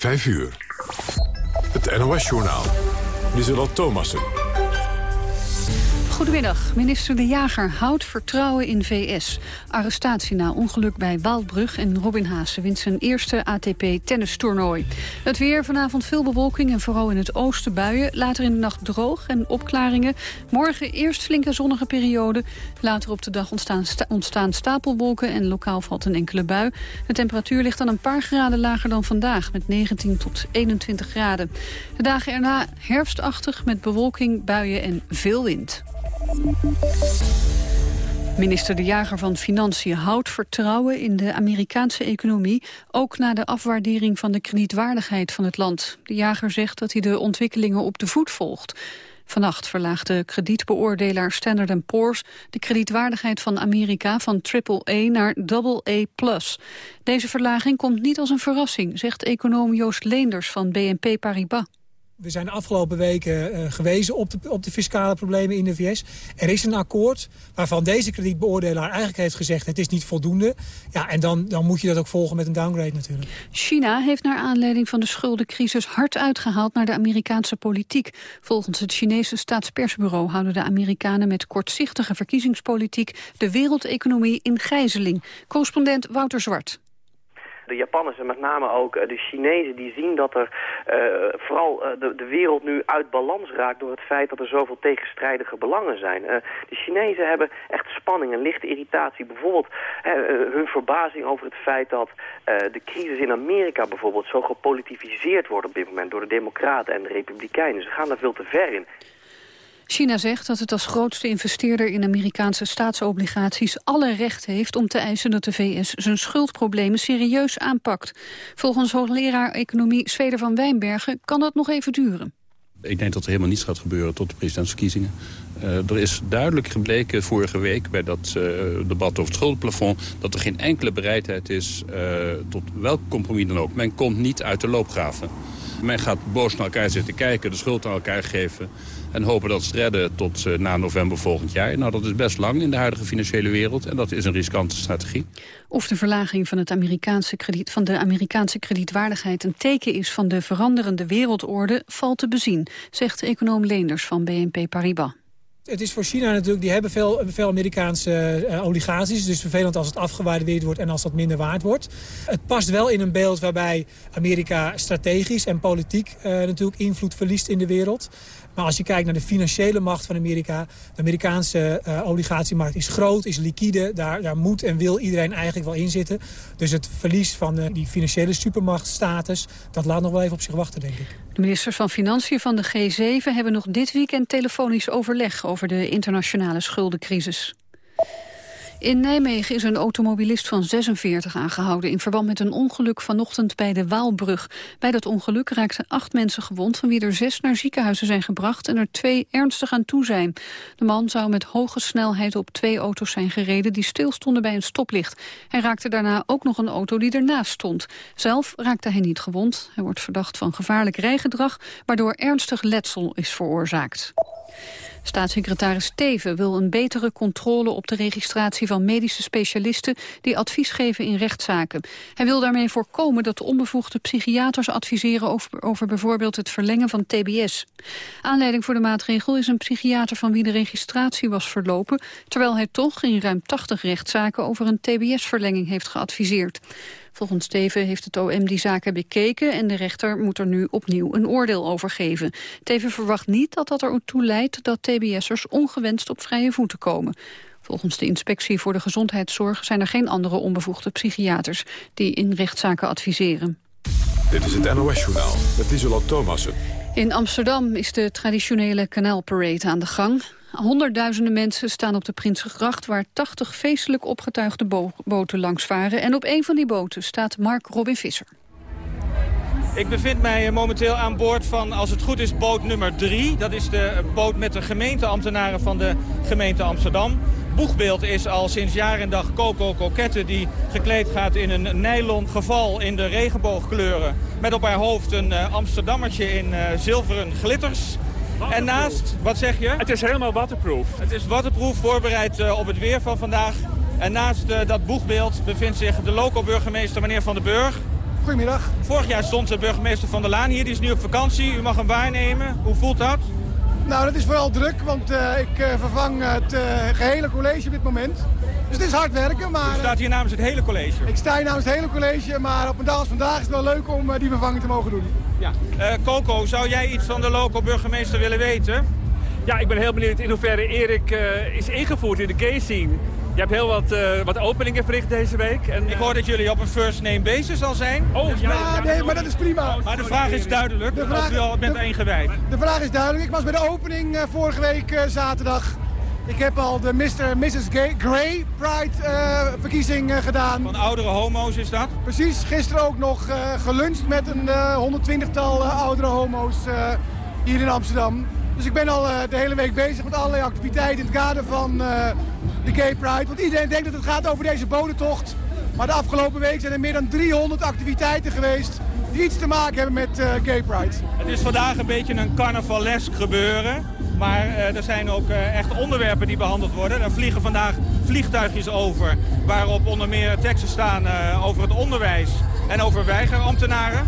5 uur. Het NOS-journaal. Lieselot Thomassen. Goedemiddag. Minister De Jager houdt vertrouwen in VS. Arrestatie na ongeluk bij Waalbrug en Robin Haase wint zijn eerste ATP-tennistoernooi. Het weer, vanavond veel bewolking en vooral in het oosten buien. Later in de nacht droog en opklaringen. Morgen eerst flinke zonnige periode. Later op de dag ontstaan, ontstaan stapelwolken en lokaal valt een enkele bui. De temperatuur ligt dan een paar graden lager dan vandaag... met 19 tot 21 graden. De dagen erna herfstachtig met bewolking, buien en veel wind. Minister De Jager van Financiën houdt vertrouwen in de Amerikaanse economie, ook na de afwaardering van de kredietwaardigheid van het land. De Jager zegt dat hij de ontwikkelingen op de voet volgt. Vannacht verlaagde kredietbeoordelaar Standard Poor's de kredietwaardigheid van Amerika van AAA naar AA+. Deze verlaging komt niet als een verrassing, zegt econoom Joost Leenders van BNP Paribas. We zijn afgelopen weken uh, gewezen op de, op de fiscale problemen in de VS. Er is een akkoord waarvan deze kredietbeoordelaar eigenlijk heeft gezegd... het is niet voldoende. Ja, en dan, dan moet je dat ook volgen met een downgrade natuurlijk. China heeft naar aanleiding van de schuldencrisis hard uitgehaald naar de Amerikaanse politiek. Volgens het Chinese staatspersbureau houden de Amerikanen met kortzichtige verkiezingspolitiek... de wereldeconomie in gijzeling. Correspondent Wouter Zwart de Japanners en met name ook eh, de Chinezen... die zien dat er uh, vooral uh, de, de, wereld nu uit balans raakt... door het feit dat er zoveel tegenstrijdige belangen zijn. De Chinezen hebben echt spanning en lichte irritatie. Bijvoorbeeld hun verbazing over het feit dat de crisis in Amerika bijvoorbeeld... zo gepolitificeerd wordt op dit moment door de democraten en de republikeinen. Ze gaan daar veel te ver in. China zegt dat het als grootste investeerder in Amerikaanse staatsobligaties alle recht heeft om te eisen dat de VS zijn schuldproblemen serieus aanpakt. Volgens hoogleraar economie Zweder van Wijnbergen kan dat nog even duren. Ik denk dat er helemaal niets gaat gebeuren tot de presidentsverkiezingen. Uh, er is duidelijk gebleken vorige week bij dat uh, debat over het schuldenplafond... dat er geen enkele bereidheid is uh, tot welk compromis dan ook. Men komt niet uit de loopgraven. Men gaat boos naar elkaar zitten kijken, de schuld aan elkaar geven... En hopen dat ze redden tot uh, na november volgend jaar. Nou, dat is best lang in de huidige financiële wereld. En dat is een riskante strategie. Of de verlaging van, het Amerikaanse krediet, van de Amerikaanse kredietwaardigheid... een teken is van de veranderende wereldorde, valt te bezien... zegt econoom Leenders van BNP Paribas. Het is voor China natuurlijk, die hebben veel, veel Amerikaanse uh, obligaties. Dus vervelend als het afgewaardeerd wordt en als dat minder waard wordt. Het past wel in een beeld waarbij Amerika strategisch en politiek uh, natuurlijk invloed verliest in de wereld. Maar als je kijkt naar de financiële macht van Amerika... de Amerikaanse uh, obligatiemarkt is groot, is liquide. Daar, daar moet en wil iedereen eigenlijk wel in zitten. Dus het verlies van uh, die financiële supermachtstatus... dat laat nog wel even op zich wachten, denk ik. De ministers van Financiën van de G7 hebben nog dit weekend telefonisch overleg... over de internationale schuldencrisis. In Nijmegen is een automobilist van 46 aangehouden... in verband met een ongeluk vanochtend bij de Waalbrug. Bij dat ongeluk raakten acht mensen gewond... van wie er zes naar ziekenhuizen zijn gebracht... en er twee ernstig aan toe zijn. De man zou met hoge snelheid op twee auto's zijn gereden... die stilstonden bij een stoplicht. Hij raakte daarna ook nog een auto die ernaast stond. Zelf raakte hij niet gewond. Hij wordt verdacht van gevaarlijk rijgedrag... waardoor ernstig letsel is veroorzaakt. Staatssecretaris Teven wil een betere controle op de registratie van medische specialisten die advies geven in rechtszaken. Hij wil daarmee voorkomen dat onbevoegde psychiaters adviseren over, over bijvoorbeeld het verlengen van TBS. Aanleiding voor de maatregel is een psychiater van wie de registratie was verlopen, terwijl hij toch in ruim 80 rechtszaken over een TBS-verlenging heeft geadviseerd. Volgens Teven heeft het OM die zaken bekeken... en de rechter moet er nu opnieuw een oordeel over geven. Teven verwacht niet dat dat ertoe leidt dat TBS'ers ongewenst op vrije voeten komen. Volgens de Inspectie voor de Gezondheidszorg zijn er geen andere onbevoegde psychiaters die in rechtszaken adviseren. Dit is het NOS-journaal met Isola Thomassen. In Amsterdam is de traditionele kanaalparade aan de gang. Honderdduizenden mensen staan op de Prinsengracht... waar 80 feestelijk opgetuigde bo boten langs varen. En op een van die boten staat Mark Robin Visser. Ik bevind mij momenteel aan boord van, als het goed is, boot nummer 3. Dat is de boot met de gemeenteambtenaren van de gemeente Amsterdam. Boegbeeld is al sinds jaar en dag Coco Coquette... die gekleed gaat in een nylon geval in de regenboogkleuren... met op haar hoofd een uh, Amsterdammertje in zilveren glitters... En naast, wat zeg je? Het is helemaal waterproof. Het is waterproof, voorbereid uh, op het weer van vandaag. En naast uh, dat boegbeeld bevindt zich de local burgemeester, meneer Van den Burg. Goedemiddag. Vorig jaar stond de burgemeester Van der Laan hier. Die is nu op vakantie. U mag hem waarnemen. Hoe voelt dat? Nou, dat is vooral druk, want uh, ik uh, vervang het uh, gehele college op dit moment. Dus het is hard werken, maar... U staat hier namens het hele college? Ik sta hier namens het hele college, maar op een dag als vandaag is het wel leuk om die vervanging te mogen doen. Ja. Coco, zou jij iets van de local burgemeester willen weten? Ja, ik ben heel benieuwd in hoeverre Erik is ingevoerd in de gay scene. Je hebt heel wat, uh, wat openingen verricht deze week. En, ik hoor dat jullie op een first name basis al zijn. Oh, dus ja, ja, nee, maar dat is prima. Maar de vraag is duidelijk, de vraag, of u al bent de, ingewijd. De vraag is duidelijk. Ik was bij de opening uh, vorige week uh, zaterdag. Ik heb al de Mr. Mrs. Gay, Grey Pride verkiezing gedaan. Van oudere homo's is dat? Precies. Gisteren ook nog geluncht met een 120-tal oudere homo's hier in Amsterdam. Dus ik ben al de hele week bezig met allerlei activiteiten in het kader van de Gay Pride. Want iedereen denkt dat het gaat over deze bodentocht. Maar de afgelopen week zijn er meer dan 300 activiteiten geweest die iets te maken hebben met uh, Gay Pride. Het is vandaag een beetje een carnavalesk gebeuren. Maar uh, er zijn ook uh, echt onderwerpen die behandeld worden. Er vliegen vandaag vliegtuigjes over waarop onder meer teksten staan over het onderwijs en over weigerambtenaren.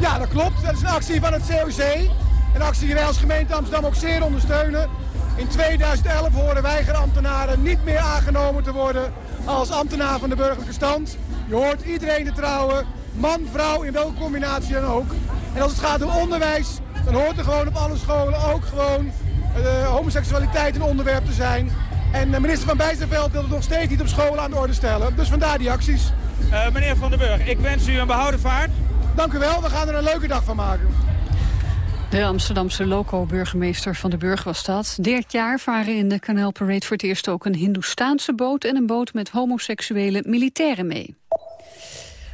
Ja, dat klopt. Dat is een actie van het COC. Een actie die wij als gemeente Amsterdam ook zeer ondersteunen. In 2011 horen weigerambtenaren niet meer aangenomen te worden als ambtenaar van de burgerlijke stand. Je hoort iedereen te trouwen, man, vrouw, in welke combinatie dan ook. En als het gaat om onderwijs, dan hoort er gewoon op alle scholen ook gewoon uh, homoseksualiteit een onderwerp te zijn. En uh, minister Van Bijsterveld wil het nog steeds niet op scholen aan de orde stellen. Dus vandaar die acties. Uh, meneer Van den Burg, ik wens u een behouden vaart. Dank u wel, we gaan er een leuke dag van maken. De Amsterdamse loco-burgemeester van de Burg was dat. Dit jaar varen in de Kanaalparade voor het eerst ook een Hindoestaanse boot... en een boot met homoseksuele militairen mee.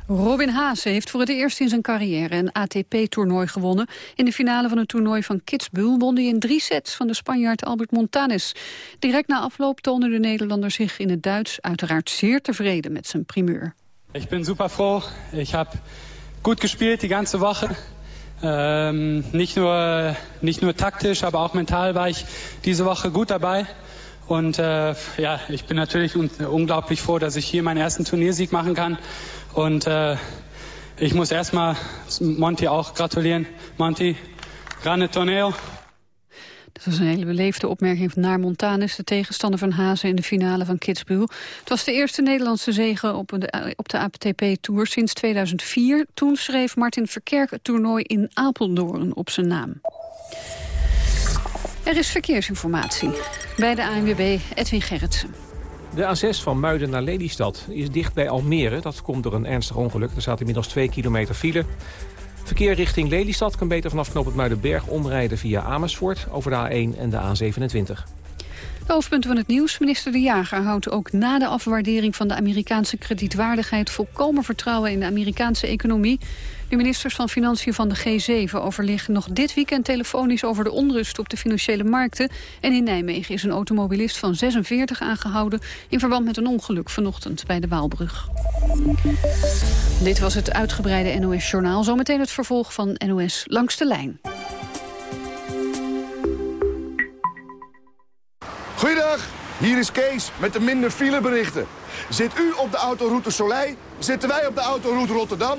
Robin Haase heeft voor het eerst in zijn carrière een ATP-toernooi gewonnen. In de finale van het toernooi van Kitzbühel won hij in drie sets van de Spanjaard Albert Montanes. Direct na afloop toonde de Nederlander zich in het Duits uiteraard zeer tevreden met zijn primeur. Ik ben super froh. Ik heb goed gespeeld die ganze Woche. Ähm, nicht, nur, nicht nur taktisch, aber auch mental war ich diese Woche gut dabei. Und äh, ja, ich bin natürlich un unglaublich froh, dass ich hier meinen ersten Turniersieg machen kann. Und äh, ich muss erstmal Monty auch gratulieren. Monty, grande torneo. Dat was een hele beleefde opmerking van naar Montanus, de tegenstander van Hazen in de finale van Kitzbühel. Het was de eerste Nederlandse zege op de, op de ATP-tour sinds 2004. Toen schreef Martin Verkerk het toernooi in Apeldoorn op zijn naam. Er is verkeersinformatie bij de ANWB Edwin Gerritsen. De A6 van Muiden naar Lelystad is dicht bij Almere. Dat komt door een ernstig ongeluk. Er staat inmiddels 2 kilometer file. Verkeer richting Lelystad kan beter vanaf knoop het Muidenberg omrijden via Amersfoort over de A1 en de A27. De hoofdpunten van het nieuws. Minister De Jager houdt ook na de afwaardering van de Amerikaanse kredietwaardigheid volkomen vertrouwen in de Amerikaanse economie. De ministers van Financiën van de G7 overleggen nog dit weekend telefonisch over de onrust op de financiële markten. En in Nijmegen is een automobilist van 46 aangehouden in verband met een ongeluk vanochtend bij de Waalbrug. Dit was het uitgebreide NOS-journaal. Zometeen het vervolg van NOS Langs de Lijn. Goeiedag, hier is Kees met de minder fileberichten. Zit u op de autoroute Soleil, zitten wij op de autoroute Rotterdam.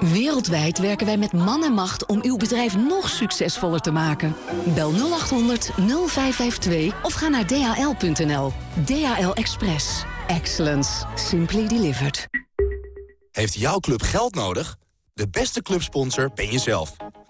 Wereldwijd werken wij met man en macht om uw bedrijf nog succesvoller te maken. Bel 0800 0552 of ga naar dhl.nl. DHL Express. Excellence. Simply delivered. Heeft jouw club geld nodig? De beste clubsponsor ben jezelf.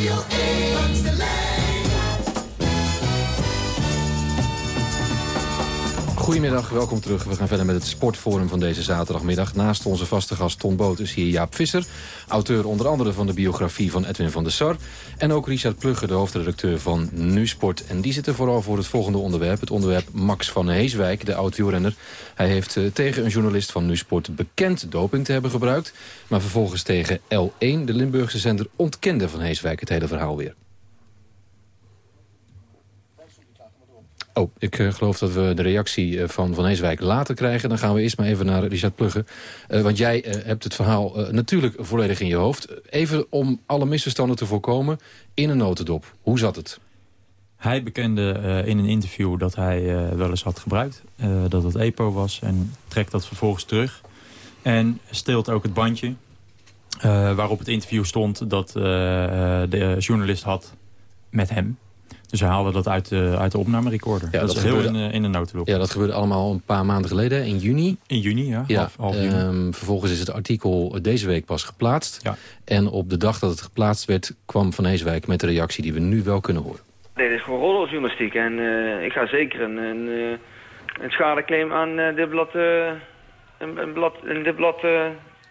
Radio 1 Goedemiddag, welkom terug. We gaan verder met het sportforum van deze zaterdagmiddag. Naast onze vaste gast Ton Boot is hier Jaap Visser. Auteur onder andere van de biografie van Edwin van der Sar. En ook Richard Plugge, de hoofdredacteur van Nu Sport. En die zitten vooral voor het volgende onderwerp. Het onderwerp Max van Heeswijk, de oud-wielrenner. Hij heeft eh, tegen een journalist van Nu Sport bekend doping te hebben gebruikt. Maar vervolgens tegen L1, de Limburgse zender, ontkende van Heeswijk het hele verhaal weer. Oh, ik uh, geloof dat we de reactie uh, van Van Heeswijk later krijgen. Dan gaan we eerst maar even naar Richard Plugge. Uh, want jij hebt het verhaal natuurlijk volledig in je hoofd. Even om alle misverstanden te voorkomen, in een notendop. Hoe zat het? Hij bekende in een interview dat hij wel eens had gebruikt. dat het EPO was en trekt dat vervolgens terug. En steelt ook het bandje waarop het interview stond... dat de journalist had met hem. Dus hij haalde dat uit de, uit de opnamerecorder. Ja, dat, dat is gebeurde, heel in, in de notendop. Ja, dat gebeurde allemaal een paar maanden geleden, in juni. In juni, ja. ja half, half juni. Um, vervolgens is het artikel deze week pas geplaatst. Ja. En op de dag dat het geplaatst werd, kwam Van Heeswijk met de reactie die we nu wel kunnen horen. Nee, dit is gewoon roddeljournalistiek. En uh, ik ga zeker een, een, een schadeclaim aan uh, dit blad, een, een, blad, een dit blad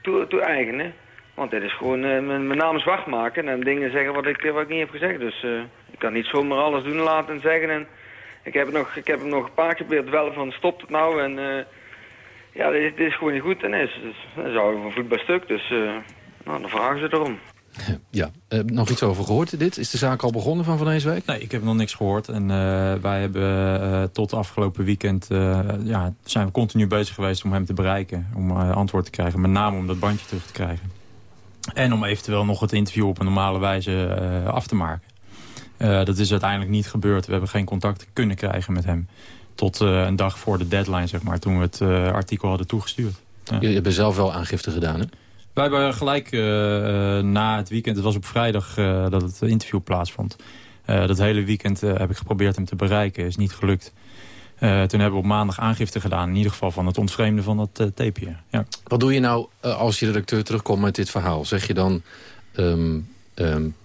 toe-eigenen. Toe Want dit is gewoon mijn, mijn naam zwart maken en dingen zeggen wat ik, wat ik niet heb gezegd. Dus ik kan niet zomaar alles doen laten en zeggen. En ik, heb nog, ik heb hem nog een paar keer geprobeerd wel van stop het nou. En uh, ja, dit, dit, is gewoon niet goed. En is, dan zou ik van voet bij stuk. Dus uh, nou, dan vragen ze erom. Ja, uh, nog iets over gehoord dit? Is de zaak al begonnen van Van Eenswijk? Nee, ik heb nog niks gehoord. En wij hebben tot afgelopen weekend ja, zijn we continu bezig geweest om hem te bereiken. Om antwoord te krijgen. Met name om dat bandje terug te krijgen. En om eventueel nog het interview op een normale wijze af te maken. Uh, dat is uiteindelijk niet gebeurd. We hebben geen contact kunnen krijgen met hem. Tot uh, een dag voor de deadline, zeg maar, toen we het uh, artikel hadden toegestuurd. Ja. Jullie hebben zelf wel aangifte gedaan, hè? Wij hebben gelijk na het weekend, het was op vrijdag dat het interview plaatsvond. dat hele weekend heb ik geprobeerd hem te bereiken, is niet gelukt. toen hebben we op maandag aangifte gedaan, in ieder geval van het ontvreemden van dat tapeje. Ja. Wat doe je nou als je redacteur terugkomt met dit verhaal? Zeg je dan... Um, um,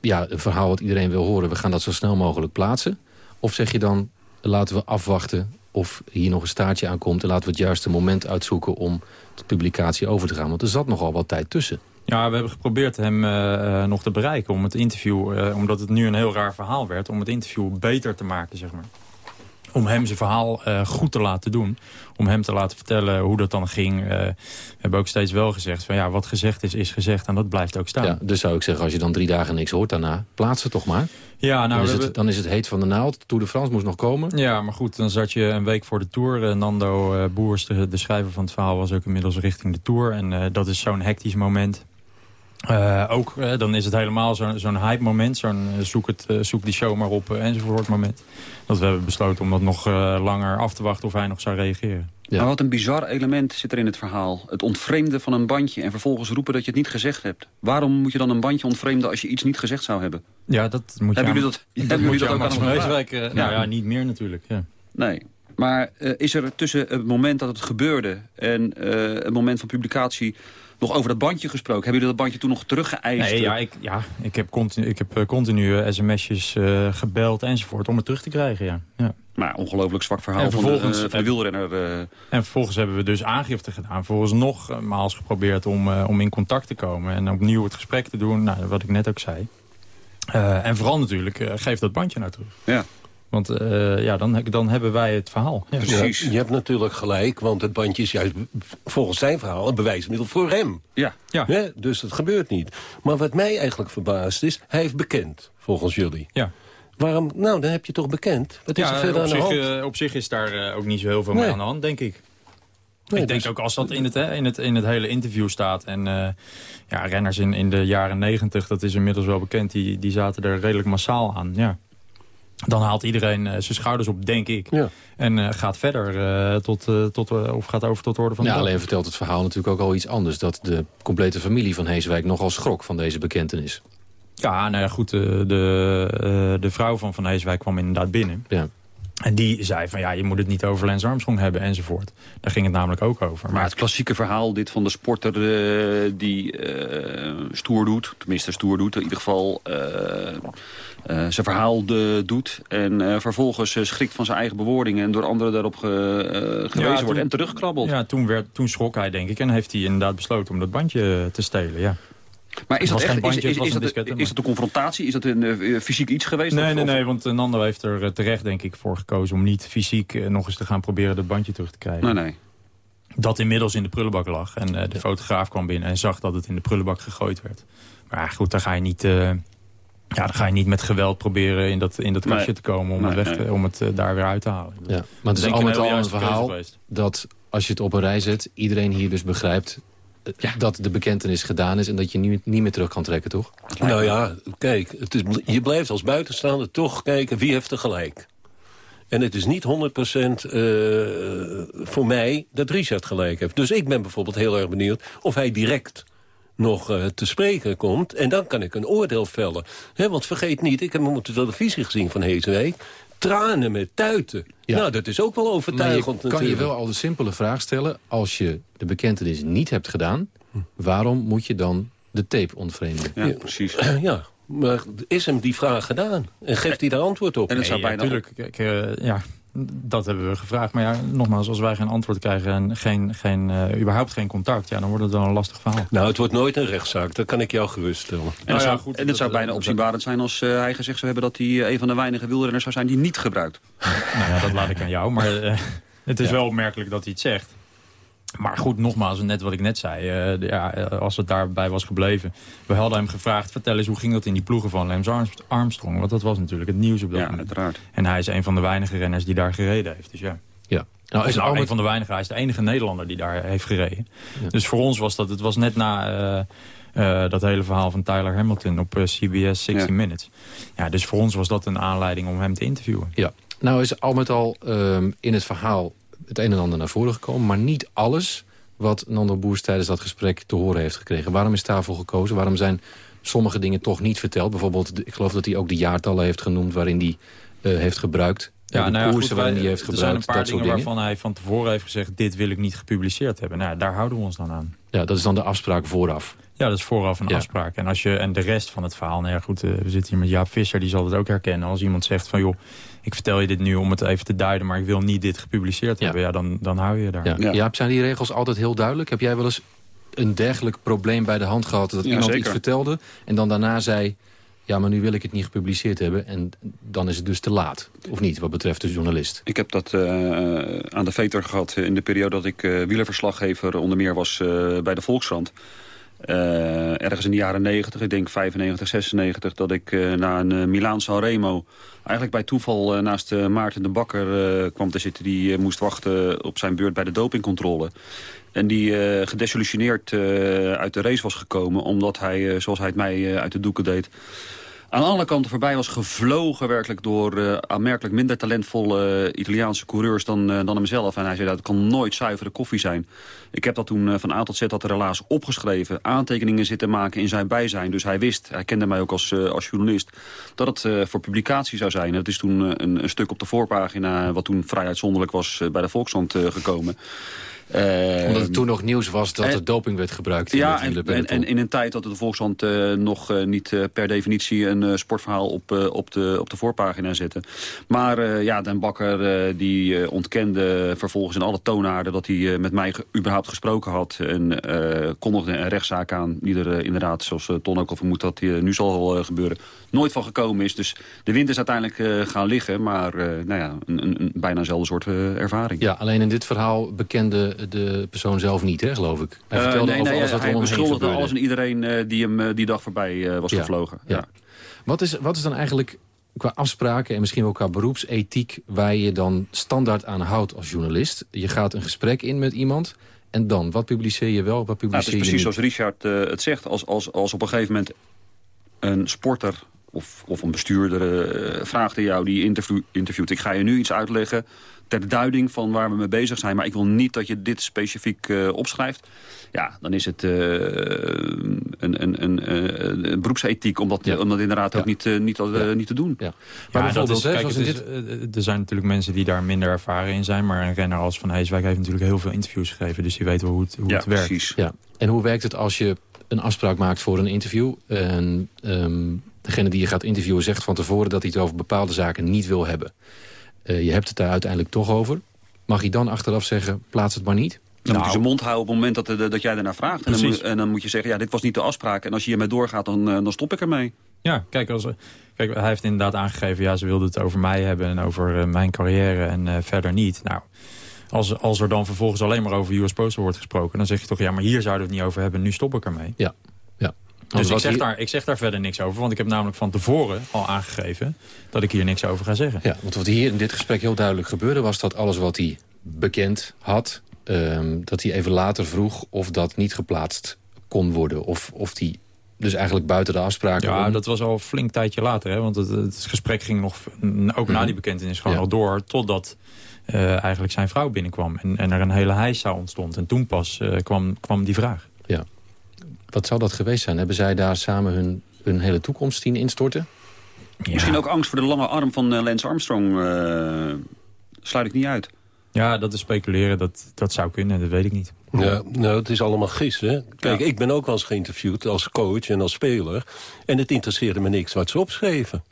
ja, een verhaal wat iedereen wil horen. We gaan dat zo snel mogelijk plaatsen. Of zeg je dan, laten we afwachten of hier nog een staartje aankomt... en laten we het juiste moment uitzoeken om tot publicatie over te gaan. Want er zat nogal wat tijd tussen. Ja, we hebben geprobeerd hem uh, nog te bereiken om het interview... Uh, omdat het nu een heel raar verhaal werd... om het interview beter te maken, zeg maar om hem zijn verhaal uh, goed te laten doen. Om hem te laten vertellen hoe dat dan ging. Uh, we hebben ook steeds wel gezegd van ja, wat gezegd is, is gezegd. En dat blijft ook staan. Ja, dus zou ik zeggen, als je dan drie dagen niks hoort daarna, plaats het toch maar. Ja, nou, dan, is het, dan is het heet van de naald. Tour de France moest nog komen. Ja, maar goed, dan zat je een week voor de Tour. Uh, Nando Boers, de, de, schrijver van het verhaal, was ook inmiddels richting de Tour. En dat is zo'n hectisch moment. Uh, ook uh, dan is het helemaal zo'n zo hype moment. Zo'n uh, zoek, het, zoek die show maar op enzovoort moment. Dat we hebben besloten om dat nog langer af te wachten of hij nog zou reageren. Ja. Maar wat een bizar element zit er in het verhaal. Het ontvreemden van een bandje en vervolgens roepen dat je het niet gezegd hebt. Waarom moet je dan een bandje ontvreemden als je iets niet gezegd zou hebben? Ja, dat moet je Hebben jullie dat, dat, hebben moet jullie dat ook aan hem ja. Nou ja, niet meer natuurlijk. Ja. Nee. Maar is er tussen het moment dat het gebeurde en het moment van publicatie nog over dat bandje gesproken. Hebben jullie dat bandje toen nog teruggeëist? Nee, ja, ik, ja, ik heb continu, ik heb continu sms'jes uh, gebeld enzovoort om het terug te krijgen, ja. ja. Maar ongelooflijk zwak verhaal en vervolgens, van, de, van de wielrenner. Uh... En vervolgens hebben we dus aangifte gedaan. Vervolgens nogmaals geprobeerd om, om in contact te komen. En opnieuw het gesprek te doen, nou, wat ik net ook zei. en vooral natuurlijk, geef dat bandje nou terug. Ja. Want uh, ja, dan, dan hebben wij het verhaal. Ja. Precies. Je hebt natuurlijk gelijk, want het bandje is juist volgens zijn verhaal een bewijsmiddel voor hem. Ja. ja. ja dus dat gebeurt niet. Maar wat mij eigenlijk verbaast is, hij heeft bekend, volgens jullie. Ja. Waarom? Nou, dan heb je toch bekend. Wat is ja, er verder aan zich, de hand? Uh, op zich is daar uh, ook niet zo heel veel nee. mee aan de hand, denk ik. Nee, ik denk dus... ook als dat in het, hè, in, het, in het hele interview staat. En uh, ja, renners in, in de jaren negentig, dat is inmiddels wel bekend, die, die zaten er redelijk massaal aan. Ja dan haalt iedereen uh, zijn schouders op, denk ik. Ja. En uh, gaat verder uh, tot, tot, of gaat over tot orde van ja, de alleen vertelt het verhaal natuurlijk ook al iets anders. Dat de complete familie van Heeswijk nogal schrok van deze bekentenis. Ja, nou ja, goed. De, de, de vrouw van Van Heeswijk kwam inderdaad binnen. Ja. En die zei van ja, je moet het niet over Lance Armstrong hebben enzovoort. Daar ging het namelijk ook over. Maar het klassieke verhaal, dit van de sporter eh, die eh, stoer doet, tenminste stoer doet, in ieder geval eh, zijn verhaal de, doet. En vervolgens schrikt van zijn eigen bewoordingen en door anderen daarop ge, gewezen toen- wordt en terugkrabbelt. Ja, toen, werd, toen schrok hij denk ik en heeft hij inderdaad besloten om dat bandje te stelen, ja. Maar is Het dat, echt, is, bandje, dat, is dat een confrontatie? Is dat een eh, fysiek iets geweest? Nee, Of- nee, nee, want eh, Nando heeft er eh, terecht denk ik voor gekozen... om niet fysiek nog eens te gaan proberen dat bandje terug te krijgen. Nee, nee. Dat inmiddels in de prullenbak lag. En eh, de fotograaf kwam binnen en zag dat het in de prullenbak gegooid werd. Maar ja, goed, daar ga je niet... eh, ja, dan ga je niet met geweld proberen in dat, in dat Nee. kastje te komen... om Nee, het, weg te- nee. om het daar weer uit te halen. Ja, maar het is Denk al een met al een verhaal dat als je het op een rij zet... iedereen hier dus begrijpt eh, dat de bekentenis gedaan is... en dat je niet, niet meer terug kan trekken, toch? Nou ja, kijk, het is, je blijft als buitenstaander toch kijken wie heeft er gelijk. En het is niet 100% eh, voor mij dat Richard gelijk heeft. Dus ik ben bijvoorbeeld heel erg benieuwd of hij direct nog eh, te spreken komt. En dan kan ik een oordeel vellen. Want vergeet niet, ik heb hem op de televisie gezien van Hezenweek. Tranen met tuiten. Nou, dat is ook wel Maar je overtuigend kan je wel al de simpele vraag stellen... als je de bekentenis niet hebt gedaan... waarom moet je dan de tape ontvreemden? Ja, precies. Ja, maar is hem die vraag gedaan? En geeft hij daar antwoord op? Nee, ja, Natuurlijk, kijk, eh, ja, dat hebben we gevraagd. Maar ja, nogmaals, als wij geen antwoord krijgen en geen, geen, eh, überhaupt geen contact... Ja, dan wordt het wel een lastig verhaal. Nou, het wordt nooit een rechtszaak. Dat kan ik jou geruststellen. En het zou, en het zou bijna opzienbarend zijn als eh, hij gezegd zou hebben... dat hij eh, een van de weinige wielrenners zou zijn die niet gebruikt. Nou ja, dat laat ik aan jou. Maar eh, het is wel opmerkelijk dat hij het zegt. Maar goed, nogmaals, net wat ik net zei. eh, ja, eh, als het daarbij was gebleven. We hadden hem gevraagd, vertel eens hoe ging dat in die ploegen van Lance Arms- Armstrong? Want dat was natuurlijk het nieuws op dat Ja, moment. uiteraard. En hij is een van de weinige renners die daar gereden heeft. Dus ja. Ja. Nou, is is nou, Albert- een van de weinigen. Hij is de enige Nederlander die daar heeft gereden. Dus voor ons was dat, het was net na eh, eh, dat hele verhaal van Tyler Hamilton op CBS 60 Ja. Minutes. Ja, dus voor ons was dat een aanleiding om hem te interviewen. Ja, nou is al met al ehm, in het verhaal het een en ander naar voren gekomen... maar niet alles wat Nando Boers tijdens dat gesprek te horen heeft gekregen. Waarom is daarvoor gekozen? Waarom zijn sommige dingen toch niet verteld? Bijvoorbeeld, ik geloof dat hij ook de jaartallen heeft genoemd... waarin hij eh, heeft gebruikt. Ja, de nou ja, koersen goed, waarin hij heeft er zijn gebruikt. een paar dat dingen dingen. waarvan hij van tevoren heeft gezegd... dit wil ik niet gepubliceerd hebben. Nou, daar houden we ons dan aan. Ja, dat is dan de afspraak vooraf. Ja, dat is vooraf een Ja. afspraak. En, als je, en de rest van het verhaal, nou ja, goed, eh, we zitten hier met Jaap Visser, die zal het ook herkennen. Als iemand zegt van, joh, ik vertel je dit nu om het even te duiden... maar ik wil niet dit gepubliceerd hebben, ja, dan, dan hou je je daar. Ja. Jaap, zijn die regels altijd heel duidelijk? Heb jij wel eens een dergelijk probleem bij de hand gehad... dat Ja, iemand zeker. iets vertelde en dan daarna zei... ja, maar nu wil ik het niet gepubliceerd hebben... en dan is het dus te laat, of niet, wat betreft de journalist? Ik heb dat eh, aan de veter gehad in de periode dat ik eh wielerverslaggever onder meer was eh, bij de Volkskrant. Eh, ergens in de jaren 90, ik denk 95, 96, dat ik eh, na een uh, Milaan Sanremo eigenlijk bij toeval naast Maarten de Bakker kwam te zitten. Die moest wachten op zijn beurt bij de dopingcontrole. En die gedesillusioneerd uit de race was gekomen omdat hij, zoals hij het mij uit de doeken deed aan alle kanten voorbij was gevlogen werkelijk door eh, aanmerkelijk minder talentvolle eh, Italiaanse coureurs dan, eh, dan hemzelf. En hij zei dat kan nooit zuivere koffie zijn. Ik heb dat toen van A tot Z dat er helaas opgeschreven. Aantekeningen zitten maken in zijn bijzijn. Dus hij wist, hij kende mij ook als, als journalist, dat het voor publicatie zou zijn. Het is toen een, een stuk op de voorpagina, wat toen vrij uitzonderlijk was, bij de Volkskrant gekomen. Eh, Omdat het toen nog nieuws was dat en- er doping werd gebruikt in ja, het en, en, en in een tijd dat de Volkskrant eh, nog eh, niet per definitie een sportverhaal op, op, de, op de voorpagina zette. Maar ja, Den Bakker die ontkende vervolgens in alle toonaarden dat hij met mij überhaupt gesproken had. En kondigde een rechtszaak aan die er inderdaad, zoals Ton ook al vermoedt dat die, nu zal gebeuren, nooit van gekomen is. Dus de wind is uiteindelijk gaan liggen, maar nou ja, een, een, een bijna dezelfde soort ervaring. Ja, alleen in dit verhaal bekende de persoon zelf niet, hè, geloof ik. Hij Eh, vertelde nee, over nee, alles wat hij beschuldigde alles en iedereen eh, die hem eh, die dag voorbij was Ja, gevlogen. Ja. Wat, is, wat is dan eigenlijk qua afspraken en misschien ook qua beroepsethiek... waar je dan standaard aan houdt als journalist? Je gaat een gesprek in met iemand en dan? Wat publiceer je wel, wat Nou, publiceer het is je precies niet? zoals Richard het zegt. Als, als, als op een gegeven moment een sporter of, of een bestuurder eh, vraagt aan jou die interview, interviewt... ik ga je nu iets uitleggen ter duiding van waar we mee bezig zijn... maar ik wil niet dat je dit specifiek eh, opschrijft. Ja, dan is het eh, een, een, een, eh, beroepsethiek om dat, om dat inderdaad ook niet, niet, niet te doen. Ja, maar dat is, kijk, het is, er zijn natuurlijk mensen die daar minder ervaren in zijn. Maar een renner als Van Heeswijk heeft natuurlijk heel veel interviews gegeven. Dus die weet wel hoe het, hoe het werkt. Precies. Ja. En hoe werkt het als je een afspraak maakt voor een interview... en um, degene die je gaat interviewen zegt van tevoren... dat hij het over bepaalde zaken niet wil hebben. Uh, je hebt het daar uiteindelijk toch over. Mag je dan achteraf zeggen, plaats het maar niet? Dan nou, moet je zijn mond houden op het moment dat, de, dat jij daarnaar vraagt. En dan, moet, en dan, moet, je zeggen, ja, dit was niet de afspraak. En als je hiermee doorgaat, dan, uh, dan stop ik ermee. Ja, kijk, als, kijk, hij heeft inderdaad aangegeven... ja, ze wilde het over mij hebben en over uh, mijn carrière en verder niet. Nou, als, als er dan vervolgens alleen maar over US Postal wordt gesproken... dan zeg je toch, ja, maar hier zouden we het niet over hebben. Nu stop ik ermee. Ja. Dus ik zeg, daar, ik zeg daar verder niks over. Want ik heb namelijk van tevoren al aangegeven... dat ik hier niks over ga zeggen. Ja, want wat hier in dit gesprek heel duidelijk gebeurde... was dat alles wat hij bekend had... Um, dat hij even later vroeg of dat niet geplaatst kon worden. Of, of die dus eigenlijk buiten de afspraken... Ja, dat was al een flink tijdje later. Hè? Want het, het gesprek ging nog, ook na mhm. die bekentenis gewoon ja. al door... totdat uh, eigenlijk zijn vrouw binnenkwam. En, en er een hele heisa ontstond. En toen pas uh, kwam, kwam die vraag. Ja. Wat zou dat geweest zijn? Hebben zij daar samen hun, hun hele toekomst zien instorten? Ja. Misschien ook angst voor de lange arm van uh, Lance Armstrong. sluit ik niet uit. Ja, dat is speculeren. Dat, dat zou kunnen, dat weet ik niet. Ja, nou, het is allemaal gissen. Kijk, ik ben ook wel eens geïnterviewd als coach en als speler. En het interesseerde me niks wat ze opschreven.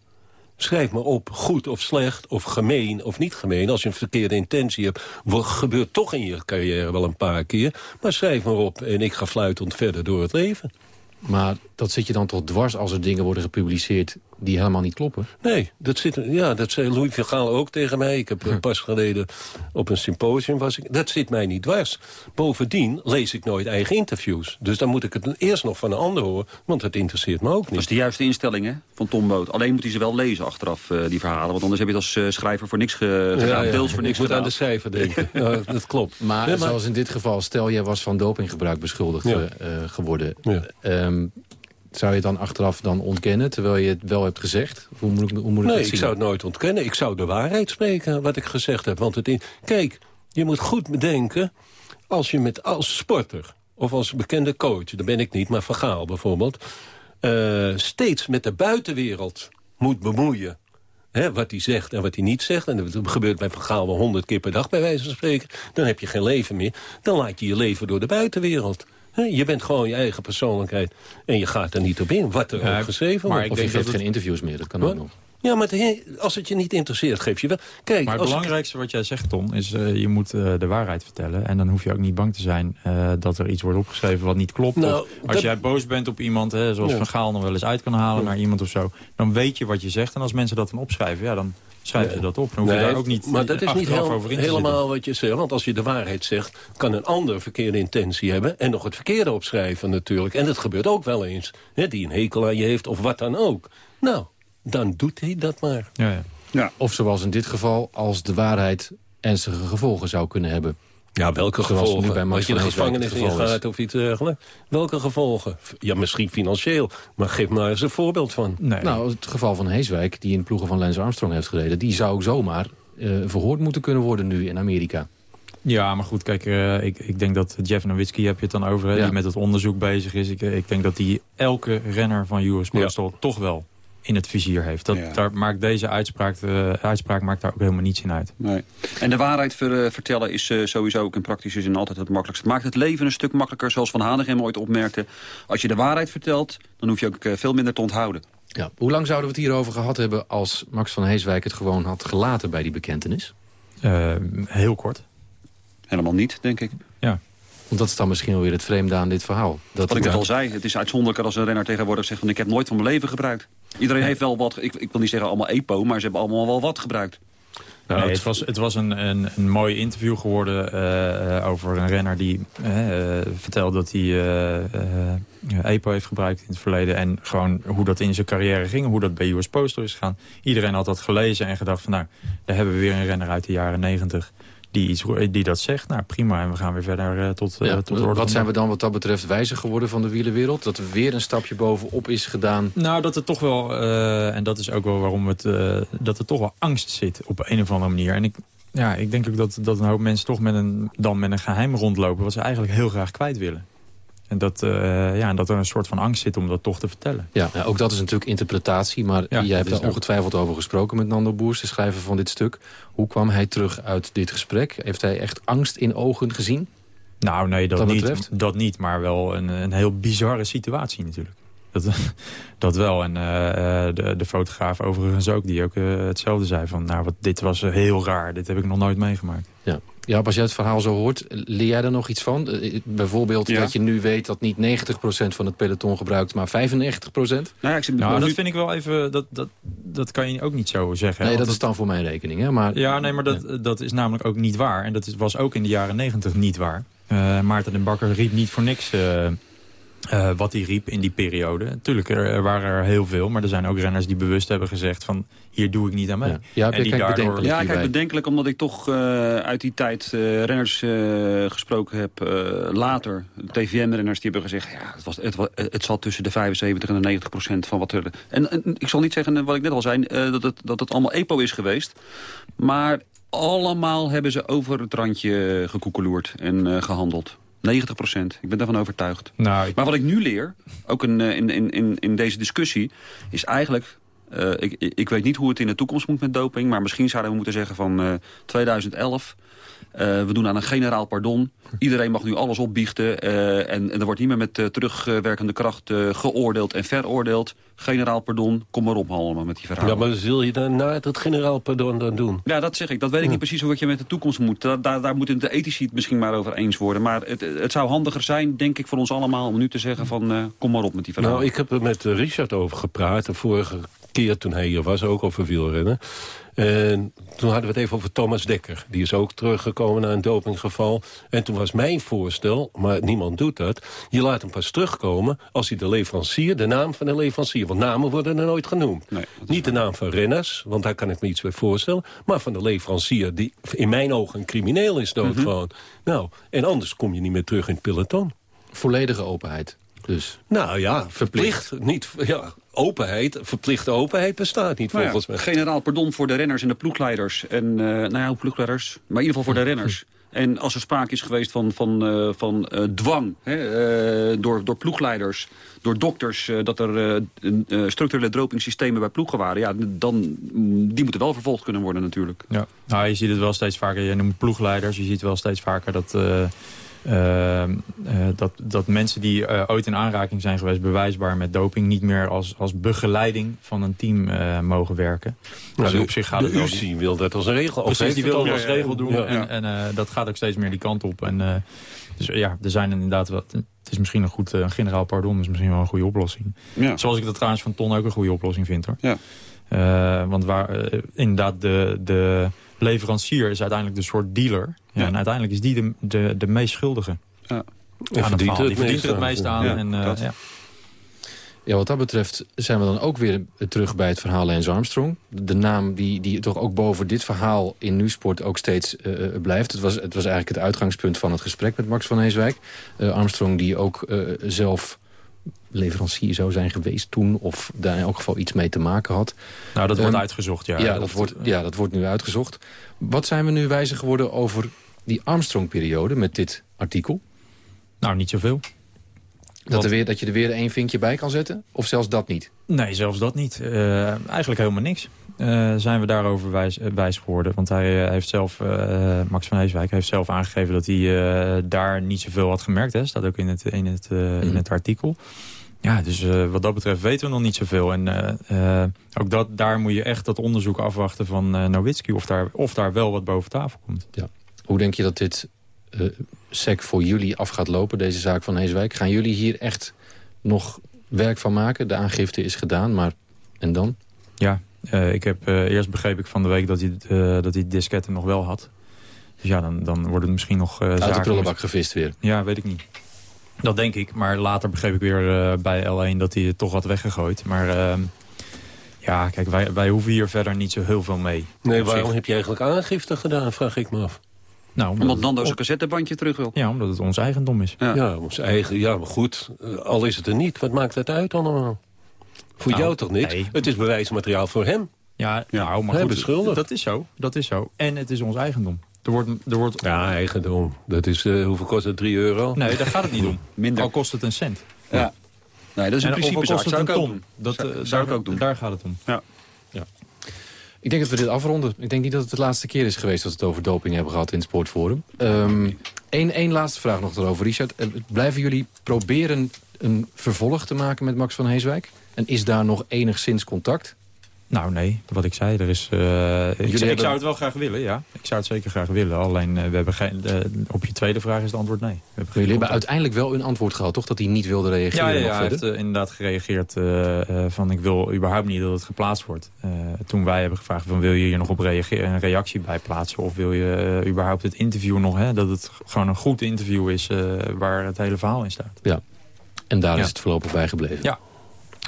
Schrijf maar op, goed of slecht, of gemeen of niet gemeen. Als je een verkeerde intentie hebt, gebeurt toch in je carrière wel een paar keer. Maar schrijf maar op en ik ga fluitend verder door het leven. Maar dat zit je dan toch dwars als er dingen worden gepubliceerd die helemaal niet kloppen? Nee, dat, zit, ja, dat zei Louis van Gaal ook tegen mij. Ik heb hm. pas geleden op een symposium was ik. Dat zit mij niet dwars. Bovendien lees ik nooit eigen interviews. Dus dan moet ik het eerst nog van een ander horen, want het interesseert me ook niet. Dat is de juiste instelling hè, van Tom Boot. Alleen moet hij ze wel lezen achteraf, uh, die verhalen. Want anders heb je het als uh, schrijver voor niks ge gedaan, ja, deels voor niks gedaan. moet aan de cijfer denken. ja, dat klopt. Maar, maar, zoals in dit geval, stel jij was van dopinggebruik beschuldigd uh, geworden. Um, zou je dan achteraf dan ontkennen, terwijl je het wel hebt gezegd? Hoe moet, hoe moet nee, ik zou het nooit ontkennen. Ik zou de waarheid spreken, wat ik gezegd heb. Want het in... Kijk, je moet goed bedenken, als je met als sporter... of als bekende coach, dat ben ik niet, maar Van Gaal bijvoorbeeld... Uh, steeds met de buitenwereld moet bemoeien... Hè, wat hij zegt en wat hij niet zegt. En dat gebeurt bij Van Gaal wel honderd keer per dag, bij wijze van spreken. Dan heb je geen leven meer. Dan laat je je leven door de buitenwereld. Je bent gewoon je eigen persoonlijkheid. En je gaat er niet op in, wat er ja, ook geschreven wordt. Of je geeft geen interviews meer, dat kan ook nog. Ja, maar als het je niet interesseert, geef je wel. Kijk, maar het belangrijkste wat jij zegt, Ton, is uh, je moet uh, de waarheid vertellen. En dan hoef je ook niet bang te zijn uh, dat er iets wordt opgeschreven wat niet klopt. Nou, of als dat... jij boos bent op iemand, hè, zoals ja. Van Gaal nog wel eens uit kan halen ja. naar iemand of zo. Dan weet je wat je zegt. En als mensen dat dan opschrijven, ja, dan schrijf je dat op. Dan hoef je daar ook niet Maar dat is niet heel, helemaal wat je zegt. Want als je de waarheid zegt, kan een ander verkeerde intentie hebben... en nog het verkeerde opschrijven natuurlijk. En dat gebeurt ook wel eens. Hè, die een hekel aan je heeft of wat dan ook. Nou, dan doet hij dat maar. Ja, ja. Ja. Of zoals in dit geval, als de waarheid ernstige gevolgen zou kunnen hebben. Ja, welke gevolgen? Als je de gevangenis ingaat of iets dergelijks. Welke gevolgen? Ja, misschien financieel. Maar geef maar eens een voorbeeld van. Nee. Nou, het geval van Heeswijk, die in ploegen van Lance Armstrong heeft gereden... die zou zomaar uh, verhoord moeten kunnen worden nu in Amerika. Ja, maar goed, kijk, uh, ik, ik denk dat Jeff Nowitzki heb je het dan over... Hè, ja. die met het onderzoek bezig is. Ik, ik denk dat die elke renner van US Postal ja. toch wel in het vizier heeft. Dat, ja. daar maakt deze uitspraak, de uitspraak maakt daar ook helemaal niets in uit. Nee. En de waarheid ver, uh, vertellen is uh, sowieso ook in praktische zin altijd het makkelijkste. Het maakt het leven een stuk makkelijker, zoals Van Hanegem ooit opmerkte. Als je de waarheid vertelt, dan hoef je ook uh, veel minder te onthouden. Ja. Hoe lang zouden we het hierover gehad hebben als Max van Heeswijk het gewoon had gelaten bij die bekentenis? heel kort. Helemaal niet, denk ik. Ja. Want dat is dan misschien wel weer het vreemde aan dit verhaal. Dat Wat ik net al zei, het is uitzonderlijker als een renner tegenwoordig zegt... van ik heb nooit van mijn leven gebruikt. Iedereen heeft wel wat, ik, ik wil niet zeggen allemaal EPO... maar ze hebben allemaal wel wat gebruikt. Nou, nee, het was, het was een, een, een mooi interview geworden uh, over een renner die uh, vertelde dat hij EPO heeft gebruikt in het verleden. En gewoon hoe dat in zijn carrière ging, hoe dat bij US Postal is gegaan. Iedereen had dat gelezen en gedacht van nou, daar hebben we weer een renner uit de jaren negentig die, iets, die dat zegt. Nou, prima. En we gaan weer verder uh, tot, ja, uh, tot Wat zijn we dan wat dat betreft wijzer geworden van de wielenwereld? Dat er weer een stapje bovenop is gedaan? Nou, dat er toch wel, uh, en dat is ook wel waarom het, dat er toch wel angst zit op een of andere manier. En ik, ja, ik denk ook dat, dat een hoop mensen toch met een, dan met een geheim rondlopen... wat ze eigenlijk heel graag kwijt willen. En dat, uh, ja, dat er een soort van angst zit om dat toch te vertellen. Ja, ja ook dat is natuurlijk interpretatie. Maar Ja, jij hebt is daar ongetwijfeld over gesproken met Nando Boers... de schrijver van dit stuk. Hoe kwam hij terug uit dit gesprek? Heeft hij echt angst in ogen gezien? Nou, nee, dat, dat niet, betreft? dat niet. Maar wel een, een heel bizarre situatie natuurlijk. Dat, dat wel. En eh, eh, de, de fotograaf overigens ook, die ook eh, hetzelfde zei. Van, nou, wat, dit was eh, heel raar. Dit heb ik nog nooit meegemaakt. Ja. Ja, als jij het verhaal zo hoort, leer jij er nog iets van? Eh, bijvoorbeeld Ja. dat je nu weet dat niet 90% van het peloton gebruikt... maar 95%? Nou, ja, ik zit Nou, dat vind ik wel even... Dat, dat, dat kan je ook niet zo zeggen. Nee, dat is dan voor mijn rekening. Hè? Maar, Ja, nee, maar dat, dat is namelijk ook niet waar. En dat is, was ook in de jaren negentig niet waar. Eh, Maarten den Bakker riep niet voor niks eh, eh, wat hij riep in die periode. Natuurlijk, er, er waren er heel veel. Maar er zijn ook renners die bewust hebben gezegd van... hier doe ik niet aan mee. en die daardoor... Ja, kijk, bedenkelijk omdat ik toch eh, uit die tijd eh, renners eh, gesproken heb. eh, later, TVM-renners die hebben gezegd... ja, het, was, het, het zat tussen de 75 en de 90 procent van wat er... En, en ik zal niet zeggen, wat ik net al zei, eh, dat, het, dat het allemaal EPO is geweest. Maar allemaal hebben ze over het randje gekoekeloerd en eh, gehandeld. 90 procent. Ik ben daarvan overtuigd. Nou, Maar wat ik nu leer, ook in, eh, in, in, in, in deze discussie, is eigenlijk... eh, ik, ik- weet niet hoe het in de toekomst moet met doping... maar misschien zouden we moeten zeggen van eh, 2011... eh, we doen aan een generaal pardon. Iedereen mag nu alles opbiechten. eh, en, en er wordt niet meer met eh, terugwerkende kracht geoordeeld en veroordeeld. Generaal pardon, kom maar op allemaal met die verhalen. Ja, maar zul je dan na het generaal pardon dan doen? Ja, dat zeg ik. Dat weet ik niet precies hoe wat je met de toekomst moet. Daar, daar, daar moeten de ethici het misschien maar over eens worden. Maar het, het zou handiger zijn, denk ik, voor ons allemaal... om nu te zeggen van, kom maar op met die verhalen. Nou, ik heb er met Richard over gepraat. De vorige keer toen hij hier was, ook over wielrennen. En toen hadden we het even over Thomas Dekker. Die is ook teruggekomen na een dopinggeval. En toen was mijn voorstel, maar niemand doet dat... je laat hem pas terugkomen als hij de leverancier... de naam van de leverancier, want namen worden er nooit genoemd. Niet de naam van renners, want daar kan ik me iets bij voorstellen... maar van de leverancier die in mijn ogen een crimineel is Mhm. gewoon. Nou, en anders kom je niet meer terug in het peloton. Volledige openheid. Dus Nou ja, verplicht. Niet, ja, openheid, verplichte openheid bestaat niet Nou ja, volgens mij. Generaal pardon voor de renners en de ploegleiders. En, eh nou ja, ploegleiders, maar in ieder geval voor de renners. En als er sprake is geweest van, van, eh, van eh, dwang hè, eh, door, door ploegleiders, door dokters... eh, dat er eh, een, eh, structurele dopingsystemen bij ploegen waren... Ja, dan, mm, die moeten wel vervolgd kunnen worden natuurlijk. Ja. Nou, je ziet het wel steeds vaker. Je noemt ploegleiders. Je ziet wel steeds vaker dat, eh, eh, dat, dat mensen die eh, ooit in aanraking zijn geweest... bewijsbaar met doping... niet meer als, als begeleiding van een team eh, mogen werken. Nou, dus de- op zich gaat de. UCI wil dat als een regel. Of Precies, heeft die wil het als regel doen. Ja. En, en dat gaat ook steeds meer die kant op. En, dus ja, er zijn inderdaad wat... Het is misschien een goed... eh, generaal pardon is misschien wel een goede oplossing. Ja. Zoals ik dat trouwens van Ton ook een goede oplossing vind, hoor. Ja. Want waar, inderdaad, de, de leverancier is uiteindelijk de soort dealer. Ja, En uiteindelijk is die de, de, de meest schuldige. Ja. aan verdient het verhaal. Die het verdient er het meest aan. en, eh, ja. Ja, wat dat betreft zijn we dan ook weer terug bij het verhaal Lance Armstrong. De naam die, die toch ook boven dit verhaal in Nieuwsport ook steeds eh, eh, blijft. Het was, het was eigenlijk het uitgangspunt van het gesprek met Max van Heeswijk. Eh, Armstrong die ook eh, zelf leverancier zou zijn geweest toen... of daar in elk geval iets mee te maken had. Nou, dat wordt Ehm, uitgezocht, ja. Ja, Dat- dat, wordt, ja, dat wordt nu uitgezocht. Wat zijn we nu wijzer geworden over die Armstrong-periode met dit artikel? Nou, niet zoveel. Dat, er weer, dat je er weer één vinkje bij kan zetten? Of zelfs dat niet? Nee, zelfs dat niet. Eh, eigenlijk helemaal niks. Eh, zijn we daarover wijs, eh, wijs geworden. Want hij eh, heeft zelf, Max van Heeswijk heeft zelf aangegeven dat hij daar niet zoveel had gemerkt. Hè. Staat ook in het, in het, in het artikel. Ja, dus wat dat betreft weten we nog niet zoveel. En ook dat, daar moet je echt dat onderzoek afwachten van Nowitzki... Of daar, of daar wel wat boven tafel komt. Ja. Hoe denk je dat dit sec voor jullie af gaat lopen, deze zaak van Heeswijk? Gaan jullie hier echt nog werk van maken? De aangifte is gedaan, maar en dan? Ja, eh, ik heb eh, eerst begreep ik van de week dat hij, eh, dat hij disketten nog wel had. Dus ja, dan, dan wordt het misschien nog uh, Uit de prullenbak gevist weer? Ja, weet ik niet. Dat denk ik, maar later begreep ik weer uh, bij L1 dat hij het toch had weggegooid. Maar uh, ja, kijk, wij, wij hoeven hier verder niet zo heel veel mee. Nee, waarom zich. heb je eigenlijk aangifte gedaan, vraag ik me af. Nou, omdat, omdat Nando zijn cassettebandje terug wil. Ja, omdat het ons eigendom is. Ja, ja ons eigen. Ja, maar goed. Al is het er niet. Wat maakt het uit allemaal? Voor nou, jou toch niet? Nee. Het is bewijsmateriaal voor hem. Ja, nou, maar goed, dat is zo. Dat is zo. En het is ons eigendom. Er wordt, er wordt... Ja, eigendom. Dat is, uh, hoeveel kost het? 3 euro? Nee, daar gaat het niet om. Minder. Al kost het een cent. Ja. Nee, dat is een principe kost het een ton? Dat, zou, zou daar, ik ook doen. Daar gaat het om. Ja. ja. Ik denk dat we dit afronden. Ik denk niet dat het de laatste keer is geweest dat we het over doping hebben gehad in het Sportforum. Eén um, laatste vraag nog erover, Richard. Uh, blijven jullie proberen een vervolg te maken met Max van Heeswijk? En is daar nog enigszins contact? Nou, nee. Wat ik zei, er is... Uh, ik, hebben... ik, zou het wel graag willen, ja. Ik zou het zeker graag willen. Alleen, uh, we hebben geen, uh, op je tweede vraag is het antwoord nee. We hebben jullie hebben uiteindelijk wel een antwoord gehad, toch? Dat hij niet wilde reageren? Ja, ja, ja hij heeft inderdaad gereageerd van... ik wil überhaupt niet dat het geplaatst wordt. toen wij hebben gevraagd van wil je hier nog op reageren, een reactie bij plaatsen... of wil je überhaupt het interview nog... Hè, dat het gewoon een goed interview is waar het hele verhaal in staat. Ja. En daar ja. is het voorlopig bij gebleven? Ja.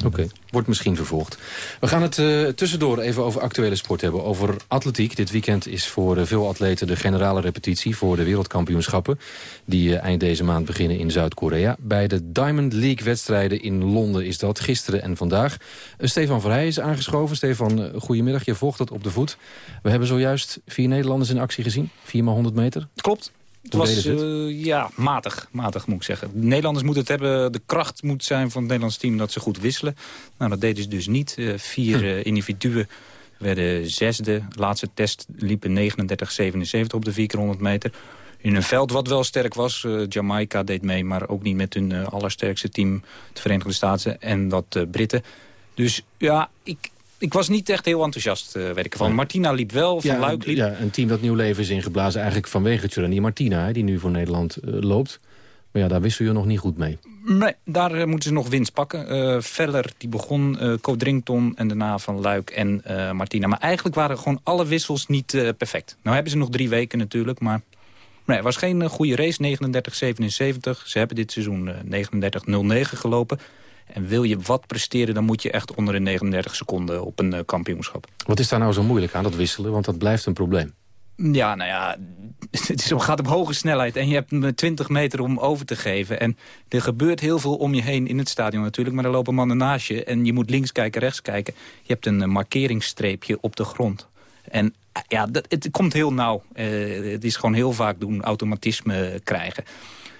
Oké, okay. wordt misschien vervolgd. We gaan het uh, tussendoor even over actuele sport hebben. Over atletiek. Dit weekend is voor uh, veel atleten de generale repetitie... voor de wereldkampioenschappen. Die uh, eind deze maand beginnen in Zuid-Korea. Bij de Diamond League-wedstrijden in Londen is dat gisteren en vandaag. Stefan Verheij is aangeschoven. Stefan, goedemiddag. Je volgt dat op de voet. We hebben zojuist vier Nederlanders in actie gezien. 4 x 100 meter. Klopt. Het was uh, ja, matig, matig moet ik zeggen. De Nederlanders moeten het hebben, de kracht moet zijn van het Nederlands team dat ze goed wisselen. Nou, dat deden ze dus niet. Uh, vier hm. uh, individuen werden zesde. De laatste test liepen 39,77 op de 4 keer 100 meter. In een veld wat wel sterk was. Jamaica deed mee, maar ook niet met hun allersterkste team. De Verenigde Staten en wat Britten. Dus ja, ik, ik was niet echt heel enthousiast, uh, weet ik ervan. Martina liep wel, Van ja, Luik liep. Ja, een team dat nieuw leven is ingeblazen eigenlijk vanwege Tjurani Martina... Hè, die nu voor Nederland uh, loopt. Maar ja, daar wissel je nog niet goed mee. Nee, daar uh, moeten ze nog winst pakken. Uh, Veller, die begon, uh, Codrington en daarna Van Luik en Martina. Maar eigenlijk waren gewoon alle wissels niet perfect. Nou hebben ze nog drie weken natuurlijk, maar... Nee, het was geen goede race, 39-77. Ze hebben dit seizoen 39-09 gelopen. En wil je wat presteren, dan moet je echt onder de 39 seconden op een uh, kampioenschap. Wat is daar nou zo moeilijk aan, dat wisselen? Want dat blijft een probleem. Ja, nou ja, het is, gaat op hoge snelheid en je hebt 20 meter om over te geven. En er gebeurt heel veel om je heen in het stadion natuurlijk, maar er lopen mannen naast je. En je moet links kijken, rechts kijken. Je hebt een markeringsstreepje op de grond. En ja, dat, het komt heel nauw. Uh, het is gewoon heel vaak doen, automatisme krijgen.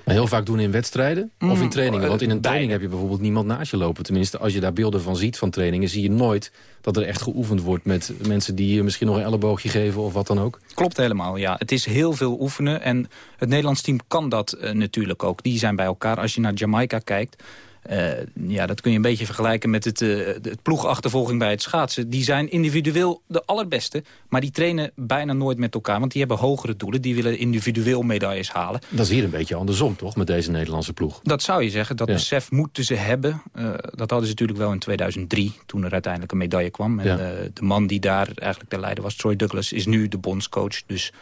Heel vaak doen in wedstrijden mm, of in trainingen? Want in een training heb je bijvoorbeeld niemand naast je lopen. Tenminste, als je daar beelden van ziet van trainingen... zie je nooit dat er echt geoefend wordt met mensen die je misschien nog een elleboogje geven of wat dan ook. Klopt helemaal, ja. Het is heel veel oefenen en het Nederlands team kan dat uh, natuurlijk ook. Die zijn bij elkaar. Als je naar Jamaica kijkt... Uh, ja, dat kun je een beetje vergelijken met het, uh, het ploegachtervolging bij het schaatsen. Die zijn individueel de allerbeste, maar die trainen bijna nooit met elkaar. Want die hebben hogere doelen, die willen individueel medailles halen. Dat is hier een beetje andersom, toch, met deze Nederlandse ploeg? Dat zou je zeggen, dat ja. besef moeten ze hebben. Uh, dat hadden ze natuurlijk wel in 2003, toen er uiteindelijk een medaille kwam. En ja. de man die daar eigenlijk de leider was, Troy Douglas, is nu de bondscoach. Dus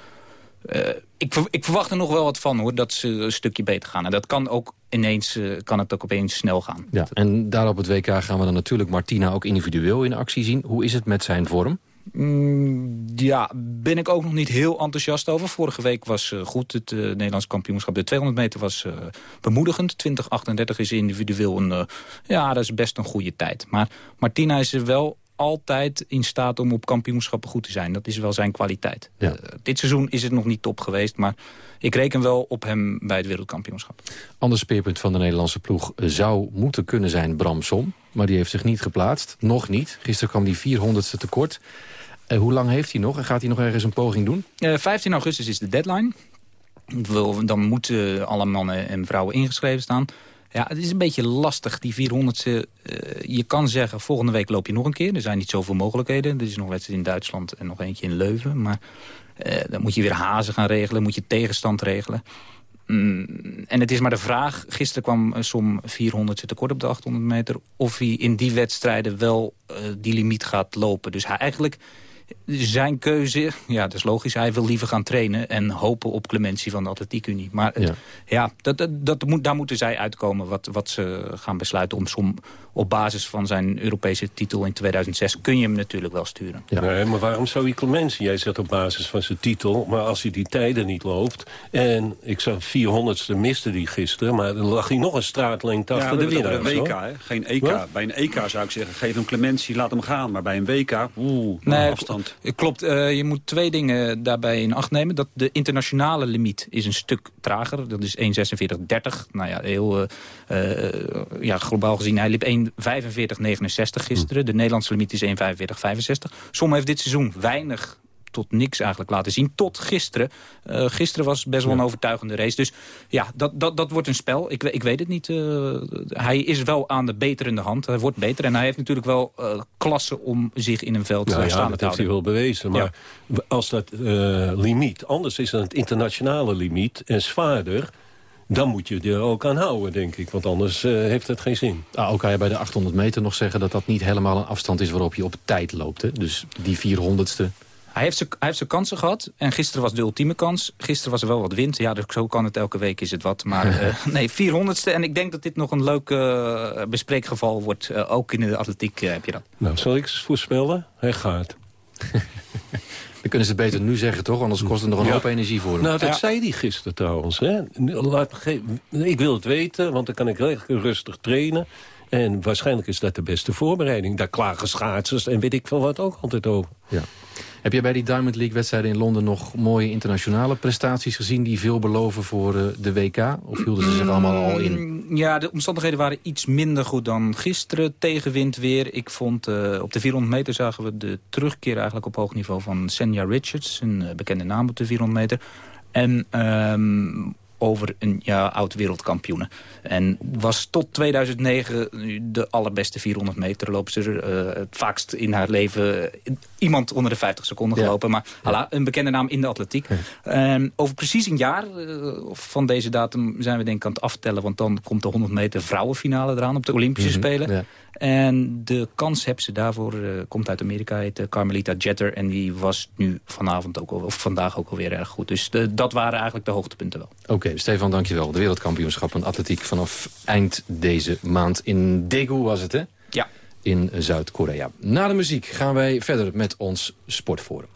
ik, ik, verwacht er nog wel wat van hoor, dat ze een stukje beter gaan. En dat kan ook ineens, uh, kan het ook opeens snel gaan. Ja, en daar op het WK gaan we dan natuurlijk Martina ook individueel in actie zien. Hoe is het met zijn vorm? Mm, ja, ben ik ook nog niet heel enthousiast over. Vorige week was uh, goed, het uh, Nederlands kampioenschap. De 200 meter was uh, bemoedigend. 2038 is individueel een, ja, dat is best een goede tijd. Maar Martina is er wel altijd in staat om op kampioenschappen goed te zijn. Dat is wel zijn kwaliteit. Ja. Uh, dit seizoen is het nog niet top geweest, maar ik reken wel op hem bij het wereldkampioenschap. Ander speerpunt van de Nederlandse ploeg zou moeten kunnen zijn Bram Som. Maar die heeft zich niet geplaatst. Nog niet. Gisteren kwam die 400ste tekort. Uh, hoe lang heeft hij nog? En gaat hij nog ergens een poging doen? Uh, 15 augustus is de deadline. Dan moeten alle mannen en vrouwen ingeschreven staan. Ja, het is een beetje lastig, die 400ste. Uh, je kan zeggen, volgende week loop je nog een keer. Er zijn niet zoveel mogelijkheden. Er is nog een wedstrijd in Duitsland en nog eentje in Leuven. Maar uh, dan moet je weer hazen gaan regelen, moet je tegenstand regelen. Mm, en het is maar de vraag, gisteren kwam som 400 tekort op de 800 meter... of hij in die wedstrijden wel uh, die limiet gaat lopen. Dus hij eigenlijk zijn keuze, ja, dat is logisch. Hij wil liever gaan trainen en hopen op clementie van de atletiekunie. Maar ja dat, dat, dat moet, daar moeten zij uitkomen wat, wat ze gaan besluiten. Om som, op basis van zijn Europese titel in 2006 kun je hem natuurlijk wel sturen. Ja. Nee, maar waarom zou hij clementie? Jij zegt op basis van zijn titel. Maar als hij die tijden niet loopt... en ik zag 400ste miste die gisteren... maar dan lag hij nog een straatlengte ja, achter de winnaar. een WK, hè? geen EK. Wat? Bij een EK zou ik zeggen, geef hem clementie, laat hem gaan. Maar bij een WK, oeh, nee, afstand. afstand. Klopt, uh, je moet twee dingen daarbij in acht nemen. Dat de internationale limiet is een stuk trager. Dat is 1.46.30. Nou ja, heel uh, ja, globaal gezien. Hij liep 1.45.69 gisteren. De Nederlandse limiet is 1.45.65. Som heeft dit seizoen weinig tot niks eigenlijk laten zien. Tot gisteren. Uh, gisteren was best wel een overtuigende race. Dus ja, dat, dat, dat wordt een spel. Ik, ik weet het niet. Uh, hij is wel aan de beterende hand. Hij wordt beter. En hij heeft natuurlijk wel uh, klasse om zich in een veld nou, uh, staan ja, dat heeft hij wel bewezen. Maar ja. als dat limiet anders is dan het internationale limiet... en zwaarder dan moet je er ook aan houden, denk ik. Want anders uh, heeft het geen zin. Ah, ook kan je bij de 800 meter nog zeggen... dat dat niet helemaal een afstand is waarop je op tijd loopt. Hè? Dus die 400ste... Hij heeft, zijn, hij heeft zijn kansen gehad. En gisteren was de ultieme kans. Gisteren was er wel wat wind. Ja, dus zo kan het elke week is het wat. Maar uh, nee, 400ste. En ik denk dat dit nog een leuk uh, bespreekgeval wordt. Uh, ook in de atletiek heb je dat. Nou, zal ik eens voorspellen? Hij gaat. Dan kunnen ze het beter nu zeggen, toch? Anders kost het nog een ja. hoop energie voor hem. Nou, dat ja. zei hij gisteren trouwens. Hè? Laat, ik wil het weten, want dan kan ik rustig trainen. En waarschijnlijk is dat de beste voorbereiding. Daar klagen schaatsers en weet ik veel wat ook altijd over. Ja. Heb jij bij die Diamond League wedstrijden in Londen nog mooie internationale prestaties gezien... die veel beloven voor uh, de WK? Of hielden ze zich allemaal al in? Ja, de omstandigheden waren iets minder goed dan gisteren. Tegenwind weer. Ik vond uh, op de 400 meter zagen we de terugkeer eigenlijk op hoog niveau van Senja Richards. Een uh, bekende naam op de 400 meter. En um, over een ja, oud wereldkampioene. En was tot 2009 de allerbeste 400 meter loopster. Uh, het vaakst in haar leven iemand onder de 50 seconden gelopen. Maar een bekende naam in de atletiek. Ja. Um, over precies een jaar uh, van deze datum zijn we denk ik aan het aftellen. Want dan komt de 100 meter vrouwenfinale eraan op de Olympische mm -hmm. Spelen. En de kans hebben ze daarvoor uh, komt uit Amerika, heet uh, Carmelita Jetter. En die was nu vanavond ook al, of vandaag ook alweer erg goed. Dus de, dat waren eigenlijk de hoogtepunten wel. Oké, okay, Stefan, dankjewel. De wereldkampioenschappen atletiek vanaf eind deze maand in Daegu was het, hè? Ja. In Zuid-Korea. Na de muziek gaan wij verder met ons sportforum.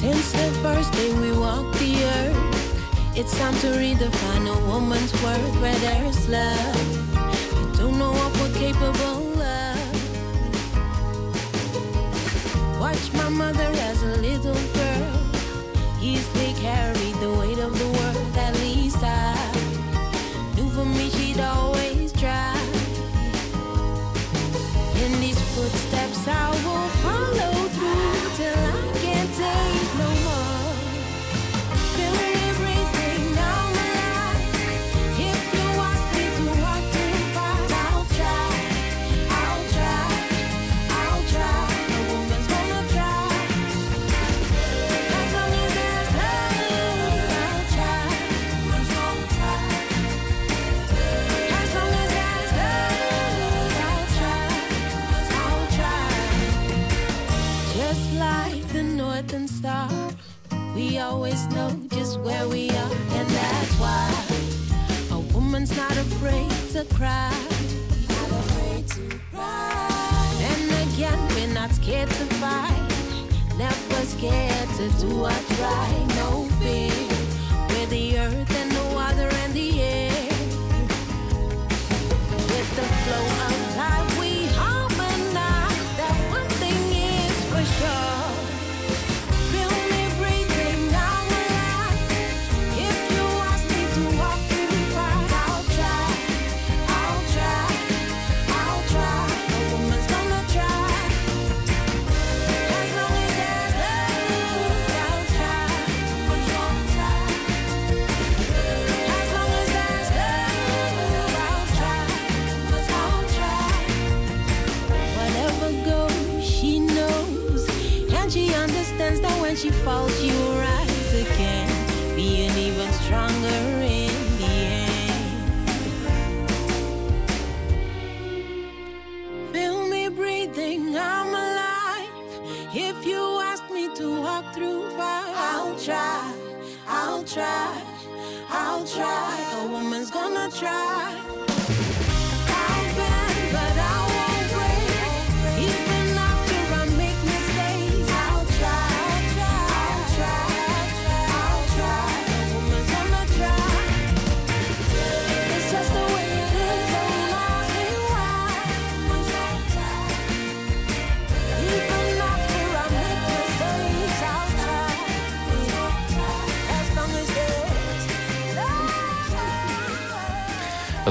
Since the first day we walked the earth, it's time to redefine a woman's worth where there's love. You don't know what we're capable Watch my mother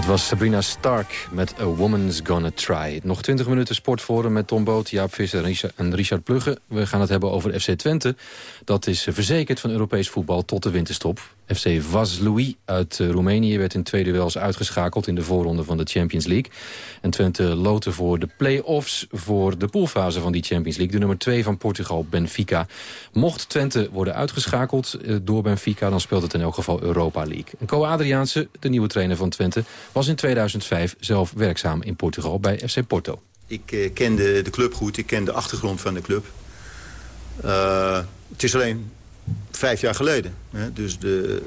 was Sabrina Stark met A Woman's Gonna Try. Nog 20 minuten sportforum met Tom Boot, Jaap Visser en Richard- Plugge. We gaan het hebben over FC Twente. Dat is verzekerd van Europees voetbal tot de winterstop. FC Vaslui uit eh, Roemenië werd in twee duels uitgeschakeld... in de voorronde van de Champions League. En Twente loot voor de play-offs voor de poolfase van die Champions League. De nummer 2 van Portugal, Benfica. Mocht Twente worden uitgeschakeld eh, door Benfica... dan speelt het in elk geval Europa League. En Co Adriaanse, de nieuwe trainer van Twente... was in 2005 zelf werkzaam in Portugal bij FC Porto. Ik eh, kende de club goed, ik ken de achtergrond van de club. Het is alleen vijf jaar geleden. Hè? Dus de,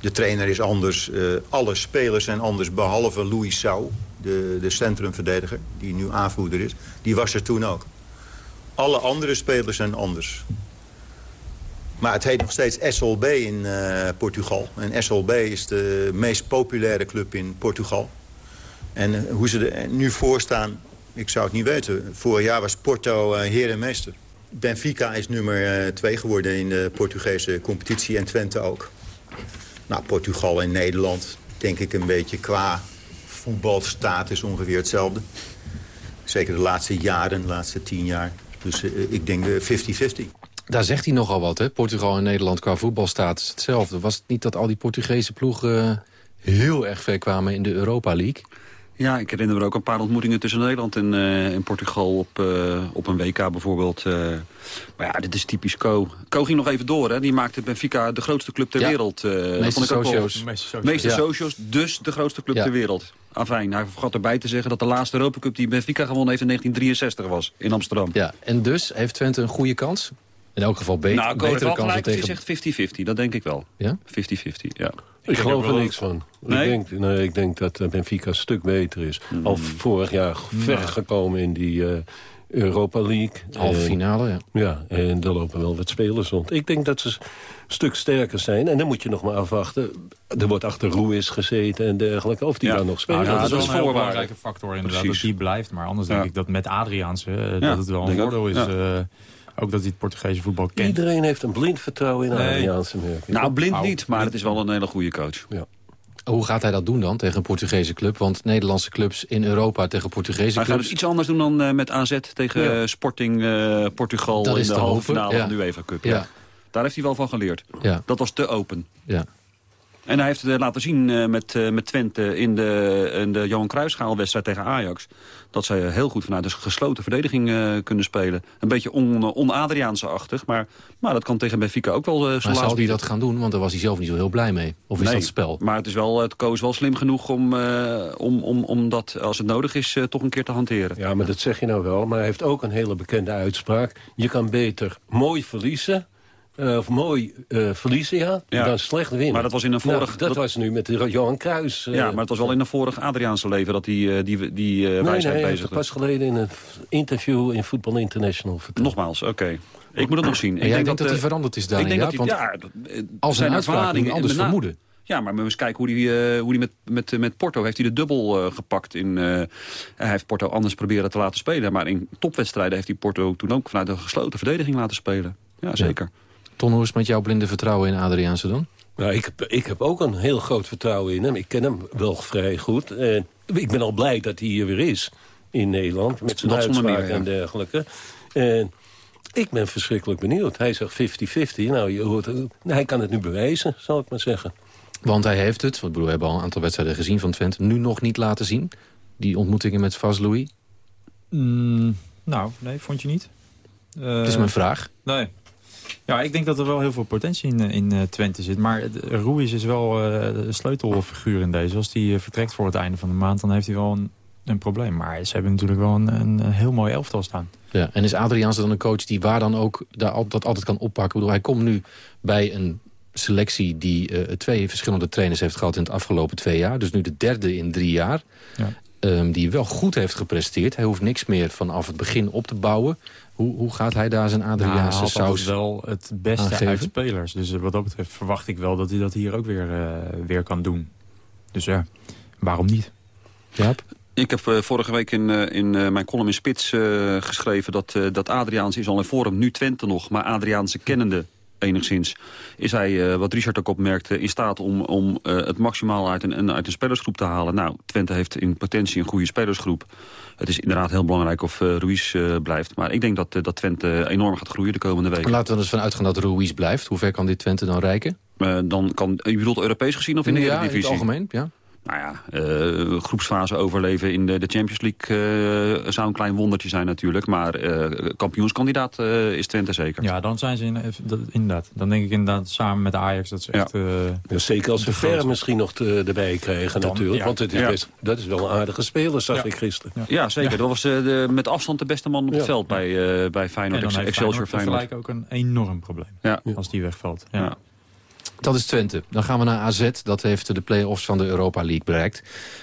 de trainer is anders. eh, alle spelers zijn anders, behalve Louis Sau, de, de centrumverdediger... die nu aanvoerder is. Die was er toen ook. Alle andere spelers zijn anders. Maar het heet nog steeds SLB in eh, Portugal. En SLB is de meest populaire club in Portugal. En eh, hoe ze er nu voor staan, ik zou het niet weten. Vorig jaar was Porto heer en meester. Benfica is nummer 2 geworden in de Portugese competitie en Twente ook. Nou, Portugal en Nederland, denk ik een beetje qua voetbalstatus ongeveer hetzelfde. Zeker de laatste jaren, de laatste tien jaar. Dus eh, ik denk eh, 50-50. Daar zegt hij nogal wat, hè? Portugal en Nederland qua voetbalstatus hetzelfde. Was het niet dat al die Portugese ploegen eh, heel erg ver kwamen in de Europa League? Ja, ik herinner me ook een paar ontmoetingen tussen Nederland en, eh, en Portugal op, eh, op een WK bijvoorbeeld. eh. maar ja, dit is typisch Co. Co ging nog even door, hè. Die maakte Benfica de grootste club ter Ja. wereld. eh, dat Meeste vond ik ook wel- socio's. Meeste Meeste socio's. socio's. dus de grootste club Ja. ter wereld. Afijn, hij vergat erbij te zeggen dat de laatste Europa Cup die Benfica gewonnen heeft in 1963 was. In Amsterdam. Ja, en dus heeft Twente een goede kans? In elk geval beter, nou, Co heeft betere wel kansen gelijk als je tegen... zegt 50-50. Dat denk ik wel. Ja? 50-50, ja. Ik geloof er niks van. Nee? Ik, denk, nee, ik denk dat eh, Benfica een stuk beter is. Al vorig jaar ver gekomen in die eh, Europa League. Halve finale, ja. Ja, en er lopen wel wat spelers rond. Ik denk dat ze een stuk sterker zijn. En dan moet je nog maar afwachten. Er wordt achter Ruiz gezeten en dergelijke. Of die Ja. dan nog spelen. Ja, dat, dat is een heel belangrijke factor inderdaad, Precies. dat die blijft. Maar anders Ja. denk ik dat met Adriaanse eh, Ja, dat het wel een voordeel is. Ja. Ook dat hij het Portugese voetbal kent. Iedereen heeft een blind vertrouwen in Nee. Adriaanse merk. Nou, blind niet, maar het is wel een hele goede coach. Ja. Hoe gaat hij dat doen dan tegen een Portugese club? Want Nederlandse clubs in Europa tegen Portugese Hij gaat clubs... dus iets anders doen dan eh, met AZ tegen Ja. Sporting eh, Portugal Dat in is de halve finale ja. van de UEFA Cup. Ja. Ja. Daar heeft hij wel van geleerd. Ja. Dat was te open. Ja. En hij heeft het eh, laten zien eh, met, eh, met Twente in de, in de Johan Cruijffschaalwedstrijd tegen Ajax. Dat zij heel goed vanuit de gesloten verdediging eh, kunnen spelen. Een beetje on, on-Adriaanse-achtig, maar, maar dat kan tegen Benfica ook wel Maar laatste hij dat gaan doen? Want daar was hij zelf niet zo heel blij mee. Of is Nee, dat spel? Maar het is wel, het koos wel slim genoeg om, eh, om, om, om dat, als het nodig is, eh, toch een keer te hanteren. Ja, maar dat zeg je nou wel. Maar hij heeft ook een hele bekende uitspraak. Je kan beter mooi verliezen... eh, of mooi eh, verliezen, ja, Ja. dan slecht winnen. Maar dat was in een Nou, vorig- dat, dat- was nu met Johan Cruijffs. eh, ja, maar het was wel in een vorig Adriaanse leven dat die, eh, die, die eh, nee, wijsheid nee, hij heeft bezig het pas geleden in een interview in Football International verteld. Nogmaals, oké. Ik moet het nog zien. En jij denkt dat eh, hij veranderd is daarin, Ik denk ja? dat hij, Want ja, dat- als zijn ervaring anders na- vermoeden. Ja, maar we eens kijken hoe hij, eh, hoe hij met, met, met Porto heeft hij de dubbel eh, gepakt. In, eh, hij heeft Porto anders proberen te laten spelen. Maar in topwedstrijden heeft hij Porto toen ook vanuit een gesloten verdediging laten spelen. Ja, zeker. Ton, hoe is het met jouw blinde vertrouwen in Adriaanse dan? Nou, ik, heb, ik heb ook een heel groot vertrouwen in hem. Ik ken hem wel vrij goed. Ik ben al blij dat hij hier weer is in Nederland. Met zijn uitspraak en dergelijke. En ik ben verschrikkelijk benieuwd. Hij zegt 50-50. Nou, je hoort, hij kan het nu bewijzen, zal ik maar zeggen. Want hij heeft het, want ik bedoel, we hebben al een aantal wedstrijden gezien van Twente... nu nog niet laten zien. Die ontmoetingen met Vas Louis. Mm, nou, nee, vond je niet? Het is mijn vraag. Nee. Ja, ik denk dat er wel heel veel potentie in, eh, in eh, Twente zit. Maar het- Ruiz is wel eh, de sleutelfiguur in deze. Als die eh, vertrekt voor het einde van de maand, dan heeft hij wel een, een probleem. Maar ze hebben natuurlijk wel een, een, een heel mooi elftal staan. Ja, en is Adriaanse dan een coach die waar dan ook daar, al- dat altijd kan oppakken? Ik bedoel, hij komt nu bij een selectie die eh, twee verschillende trainers heeft gehad in het afgelopen twee jaar. Dus nu de derde in drie jaar. Ja. Ehm, die wel goed heeft gepresteerd. Hij hoeft niks meer vanaf het begin op te bouwen. Hoe, hoe gaat hij daar zijn Nou, hij Adriaanse haalt saus altijd wel het beste aangeven? uit spelers. Dus eh, wat dat betreft verwacht ik wel dat hij dat hier ook weer, eh, weer kan doen. Dus ja, waarom niet? Jaap? Ik heb eh, vorige week in, eh, in eh, mijn column in Spits eh, geschreven... dat, eh, dat Adriaans is al in vorm, nu Twente nog... maar Adriaanse kennende enigszins... is hij, eh, wat Richard ook opmerkte, in staat om, om eh, het maximaal uit een, uit een spelersgroep te halen. Nou, Twente heeft in potentie een goede spelersgroep. Het is inderdaad heel belangrijk of eh, Ruiz blijft. Maar ik denk dat, dat Twente enorm gaat groeien de komende weken. Laten we er dus van uitgaan dat Ruiz blijft. Hoe ver kan dit Twente dan reiken? Dan kan, je bedoelt Europees gezien of in de ja, in Eredivisie? het algemeen, ja. Nou ja, eh, groepsfase overleven in de, de Champions League eh, zou een klein wondertje zijn natuurlijk. Maar eh, kampioenskandidaat eh, is Twente zeker. Ja, dan zijn ze in, dat- inderdaad. Dan denk ik inderdaad samen met Ajax dat ze echt... eh, Ja, zeker als ze ver misschien nog te- erbij krijgen Dan, natuurlijk. ja. Want het is Ja. best, dat is wel een aardige speler, zag Ja. ik gisteren. Ja, zeker. Dat was eh, de, met afstand de beste man op het Ja. veld bij, eh bij en Feyenoord, dan Ex- heeft Excelsior Feyenoord ook een enorm probleem. Ja. Als die wegvalt. Ja. Dat is Twente. Dan gaan we naar AZ. Dat heeft de play-offs van de Europa League bereikt.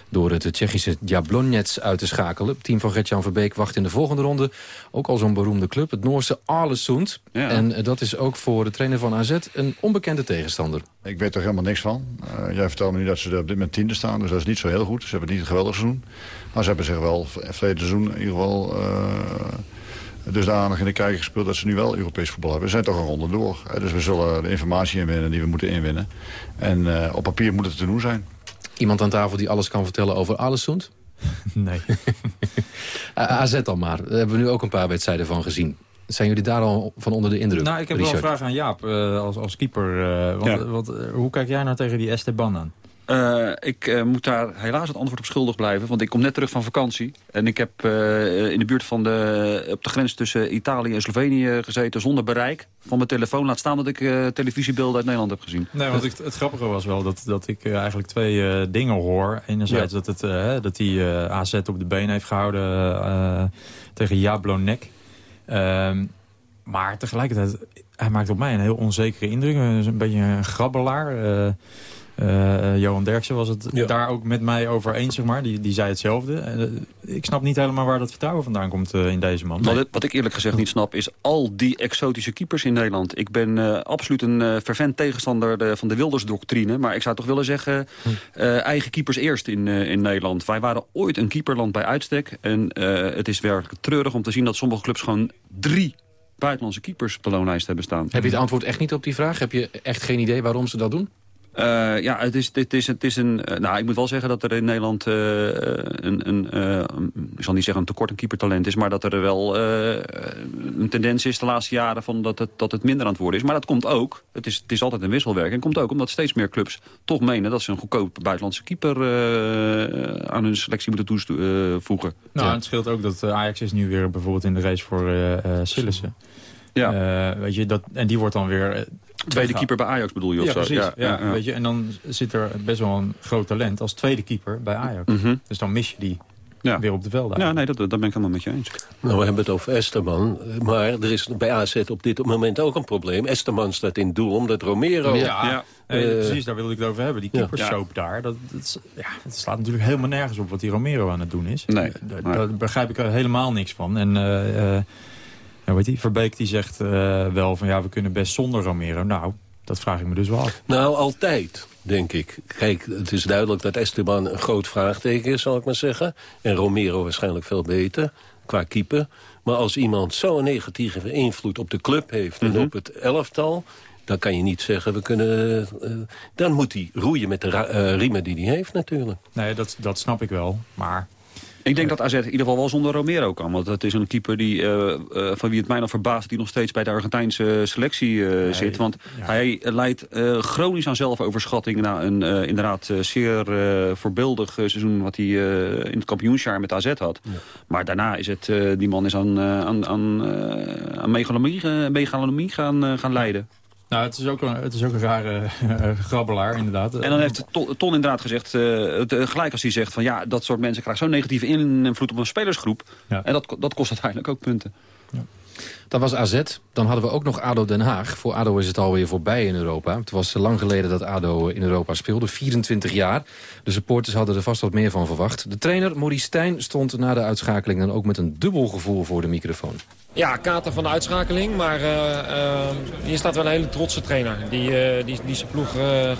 Door het Tsjechische Jablonets uit te schakelen. Het team van Gertjan Verbeek wacht in de volgende ronde. Ook al zo'n beroemde club. Het Noorse Arlesund. Ja. En eh, dat is ook voor de trainer van AZ een onbekende tegenstander. Ik weet er helemaal niks van. Eh, jij vertelt me nu dat ze er op dit moment tiende staan. Dus dat is niet zo heel goed. Ze hebben niet een geweldig seizoen. Maar ze hebben zich wel verleden seizoen in ieder geval... eh dusdanig in de kijker gespeeld dat ze nu wel Europees voetbal hebben. We zijn toch een ronde door. hè. Dus we zullen de informatie inwinnen die we moeten inwinnen. En eh, op papier moet het te doen zijn. Iemand aan tafel die alles kan vertellen over Arlesund? Nee. AZ dan maar. Daar hebben we nu ook een paar wedstrijden van gezien. Zijn jullie daar al van onder de indruk? Nou, ik heb wel een vraag aan Jaap eh, als, als keeper. eh, want, Ja. wat, hoe kijk jij nou tegen die Esteban aan? Eh, ik eh, moet daar helaas het antwoord op schuldig blijven. Want ik kom net terug van vakantie. En ik heb eh, in de buurt van de, op de grens tussen Italië en Slovenië gezeten zonder bereik. Van mijn telefoon laat staan dat ik televisiebeelden uit Nederland heb gezien. Nee, want ik, het grappige was wel dat, dat ik eigenlijk twee dingen hoor. Enerzijds dat, het, dat hij AZ op de been heeft gehouden eh, tegen Jablonek. Ehm, maar tegelijkertijd, hij maakt op mij een heel onzekere indruk. Hij is een beetje een grabbelaar. Eh, Johan Derksen was het daar ook met mij over eens, zeg maar. Die, die zei hetzelfde. Eh, ik snap niet helemaal waar dat vertrouwen vandaan komt eh, in deze man. Wat, wat ik eerlijk gezegd niet snap is al die exotische keepers in Nederland. Ik ben eh, absoluut een eh, fervent tegenstander van de Wilders-doctrine. Maar ik zou toch willen zeggen, eh, eigen keepers eerst in, eh, in Nederland. Wij waren ooit een keeperland bij uitstek. En eh, het is werkelijk treurig om te zien dat sommige clubs gewoon drie buitenlandse keepers op de loonlijst hebben staan. Heb je het antwoord echt niet op die vraag? Heb je echt geen idee waarom ze dat doen? Eh, ja, het is, het is, het is een... eh, nou, ik moet wel zeggen dat er in Nederland eh, een, een, eh, ik zal niet zeggen een tekort aan keepertalent is, maar dat er wel eh, een tendens is de laatste jaren van dat het, dat het minder aan het worden is. Maar dat komt ook, het is, het is altijd een wisselwerking, komt ook omdat steeds meer clubs toch menen dat ze een goedkope buitenlandse keeper eh, aan hun selectie moeten toevoegen. Nou, en het scheelt ook dat Ajax is nu weer bijvoorbeeld in de race voor Sillissen. Ja. Eh, weet je, dat, en die wordt dan weer... eh, Tweede keeper bij Ajax bedoel je? Of ja, zo? precies. Ja, Ja, ja, ja. Weet je, en dan zit er best wel een groot talent als tweede keeper bij Ajax. Mhm. Dus dan mis je die Ja. weer op de velden. Ja, nee, dat, dat ben ik helemaal met je eens. Nou, we hebben het over Esterman. Maar er is bij AZ op dit moment ook een probleem. Esterman staat in doel omdat Romero... Ja, nee, eh, precies, daar wilde ik het over hebben. Die ja. keepersoap daar, dat, dat, ja, het slaat natuurlijk helemaal nergens op wat die Romero aan het doen is. Nee. Daar, Nee. daar begrijp ik er helemaal niks van. En eh, eh, ja, weet je, Verbeek die zegt eh, wel van ja, we kunnen best zonder Romero. Nou, dat vraag ik me dus wel af. Nou, altijd, denk ik. Kijk, het is duidelijk dat Esteban een groot vraagteken is, zal ik maar zeggen. En Romero waarschijnlijk veel beter, qua keeper. Maar als iemand zo'n negatieve invloed op de club heeft... en op het elftal, dan kan je niet zeggen... we kunnen. eh, dan moet hij roeien met de eh, riemen die hij heeft natuurlijk. Nee, dat, dat snap ik wel. Maar Ik denk dat AZ in ieder geval wel zonder Romero kan. Want dat is een keeper die, eh, eh, van wie het mij nog verbaast... die nog steeds bij de Argentijnse selectie eh, zit. Want hij leidt chronisch aan zelfoverschatting... na een inderdaad zeer voorbeeldig seizoen... wat hij in het kampioensjaar met AZ had. Maar daarna is het... die man is aan, aan, aan, aan megalomanie, eh, megalomanie gaan, gaan leiden. Nou, het, is ook een, het is ook een rare eh, grabbelaar, inderdaad. En dan heeft Ton, Ton inderdaad gezegd, eh, het, eh, gelijk als hij zegt van ja, dat soort mensen krijgen zo'n negatieve invloed op een spelersgroep. En dat, dat kost uiteindelijk ook punten. Dat was AZ. Dan hadden we ook nog ADO Den Haag. Voor ADO is het alweer voorbij in Europa. Het was lang geleden dat ADO in Europa speelde. 24 jaar. De supporters hadden er vast wat meer van verwacht. De trainer Maurice Stijn stond na de uitschakeling... dan ook met een dubbel gevoel voor de microfoon. Ja, kater van de uitschakeling, maar eh, eh, hier staat wel een hele trotse trainer. Die, eh, die, die zijn ploeg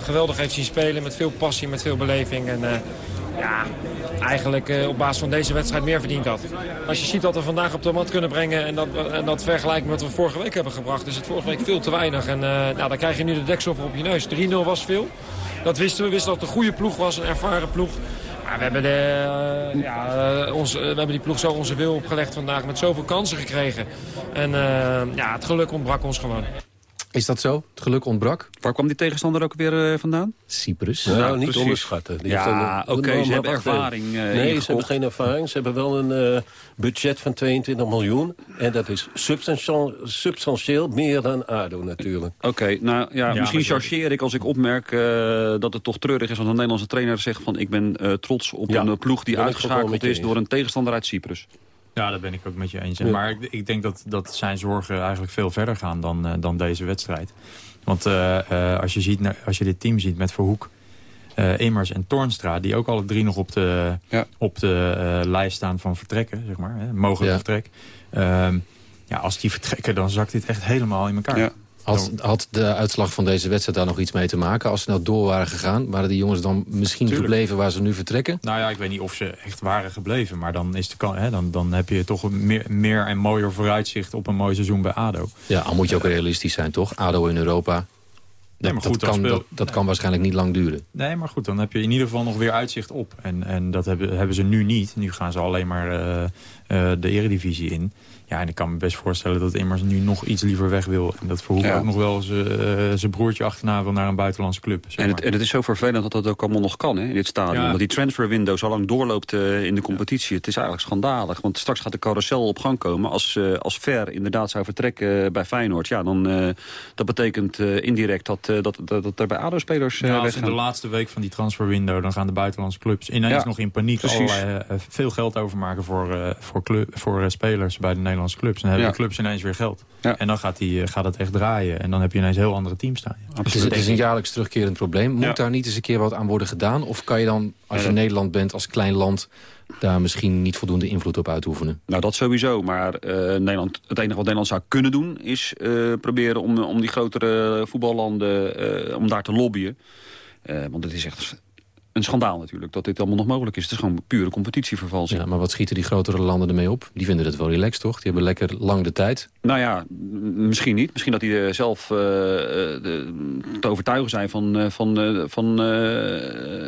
geweldig heeft zien spelen met veel passie, met veel beleving. En ja, eigenlijk op basis van deze wedstrijd meer verdiend had. Als je ziet wat we vandaag op de mat kunnen brengen en dat, en dat vergelijkt met wat we vorige week hebben gebracht, is het vorige week veel te weinig. En eh, nou, dan krijg je nu de deksel voor op je neus. 3-0 was veel. Dat wisten we. We wisten dat het een goede ploeg was, een ervaren ploeg. Maar we hebben, de, eh, ja, eh, ons, we hebben die ploeg zo onze wil opgelegd vandaag met zoveel kansen gekregen. En ja, het geluk ontbrak ons gewoon. Is dat zo? Het geluk ontbrak? Waar kwam die tegenstander ook weer eh, vandaan? Cyprus. Nou, Ja, niet precies. onderschatten. Die Ja, heeft een- oké, maar ze hebben ervaring, eh, nee, ze hebben geen ervaring. Ze hebben wel een eh, budget van 22 miljoen. En dat is substantieel, substantieel meer dan ADO natuurlijk. Oké, nou ja, Ja, misschien chargeer ik als ik opmerk eh, dat het toch treurig is... als een Nederlandse trainer zegt van ik ben eh, trots op Ja, een ploeg die uitgeschakeld is door een tegenstander uit Cyprus. Ja, daar ben ik ook met je eens. Ja. Maar ik, ik denk dat, dat zijn zorgen eigenlijk veel verder gaan dan, eh, dan deze wedstrijd. Want eh, eh, als, je ziet, als je dit team ziet met Verhoek, Immers en Toornstra... die ook alle drie nog op de, op de lijst staan van vertrekken, zeg maar. Hè, mogelijk Ja. vertrek. Ehm, ja, als die vertrekken, dan zakt dit echt helemaal in elkaar. Had, had de uitslag van deze wedstrijd daar nog iets mee te maken? Als ze nou door waren gegaan, waren die jongens dan misschien Tuurlijk. gebleven waar ze nu vertrekken? Nou ja, ik weet niet of ze echt waren gebleven. Maar dan, is de, hè, dan, dan heb je toch meer, meer en mooier vooruitzicht op een mooi seizoen bij ADO. Ja, al moet je ook realistisch zijn, toch? ADO in Europa. Dat, maar goed, dat, kan, dat kan waarschijnlijk niet lang duren. Nee, maar goed, dan heb je in ieder geval nog weer uitzicht op. En, en dat hebben, hebben ze nu niet. Nu gaan ze alleen maar eh, eh, de eredivisie in. Ja, en ik kan me best voorstellen dat Immers nu nog iets liever weg wil. En dat Verhoek Ja. ook nog wel zijn eh, zijn broertje achterna wil naar een buitenlandse club. zeg En het, en het is zo vervelend dat dat ook allemaal nog kan hè, in dit stadion. Ja. Dat die transfer window zo lang doorloopt eh, in de competitie. Het is eigenlijk schandalig. Want straks gaat de carousel op gang komen. Als, als Ver inderdaad zou vertrekken bij Feyenoord. Ja, dan dat betekent indirect dat, dat, dat, dat er bij ADO-spelers Ja, als in de laatste week van die transferwindow... dan gaan de buitenlandse clubs ineens Ja, nog in paniek... allerlei, veel geld overmaken voor, eh, voor, club, voor eh, spelers bij de Nederlandse clubs. En dan hebben Ja. de clubs ineens weer geld. En dan gaat, die, eh, gaat het echt draaien. En dan heb je ineens heel andere teams staan. Het is, het is een jaarlijks terugkerend probleem. Moet Ja. daar niet eens een keer wat aan worden gedaan? Of kan je dan, als je Ja. Nederland bent, als klein land... daar misschien niet voldoende invloed op uitoefenen? Nou, dat sowieso. Maar eh, Nederland, het enige wat Nederland zou kunnen doen... is eh, proberen om, om die grotere voetballanden eh, om daar te lobbyen. Eh, want het is echt een schandaal natuurlijk dat dit allemaal nog mogelijk is. Het is gewoon pure competitievervalsing. Ja, maar wat schieten die grotere landen ermee op? Die vinden het wel relaxed, toch? Die hebben lekker lang de tijd. Nou ja, misschien niet. Misschien dat die eh, zelf eh, eh, de- te overtuigen zijn van, eh, van, eh, van eh,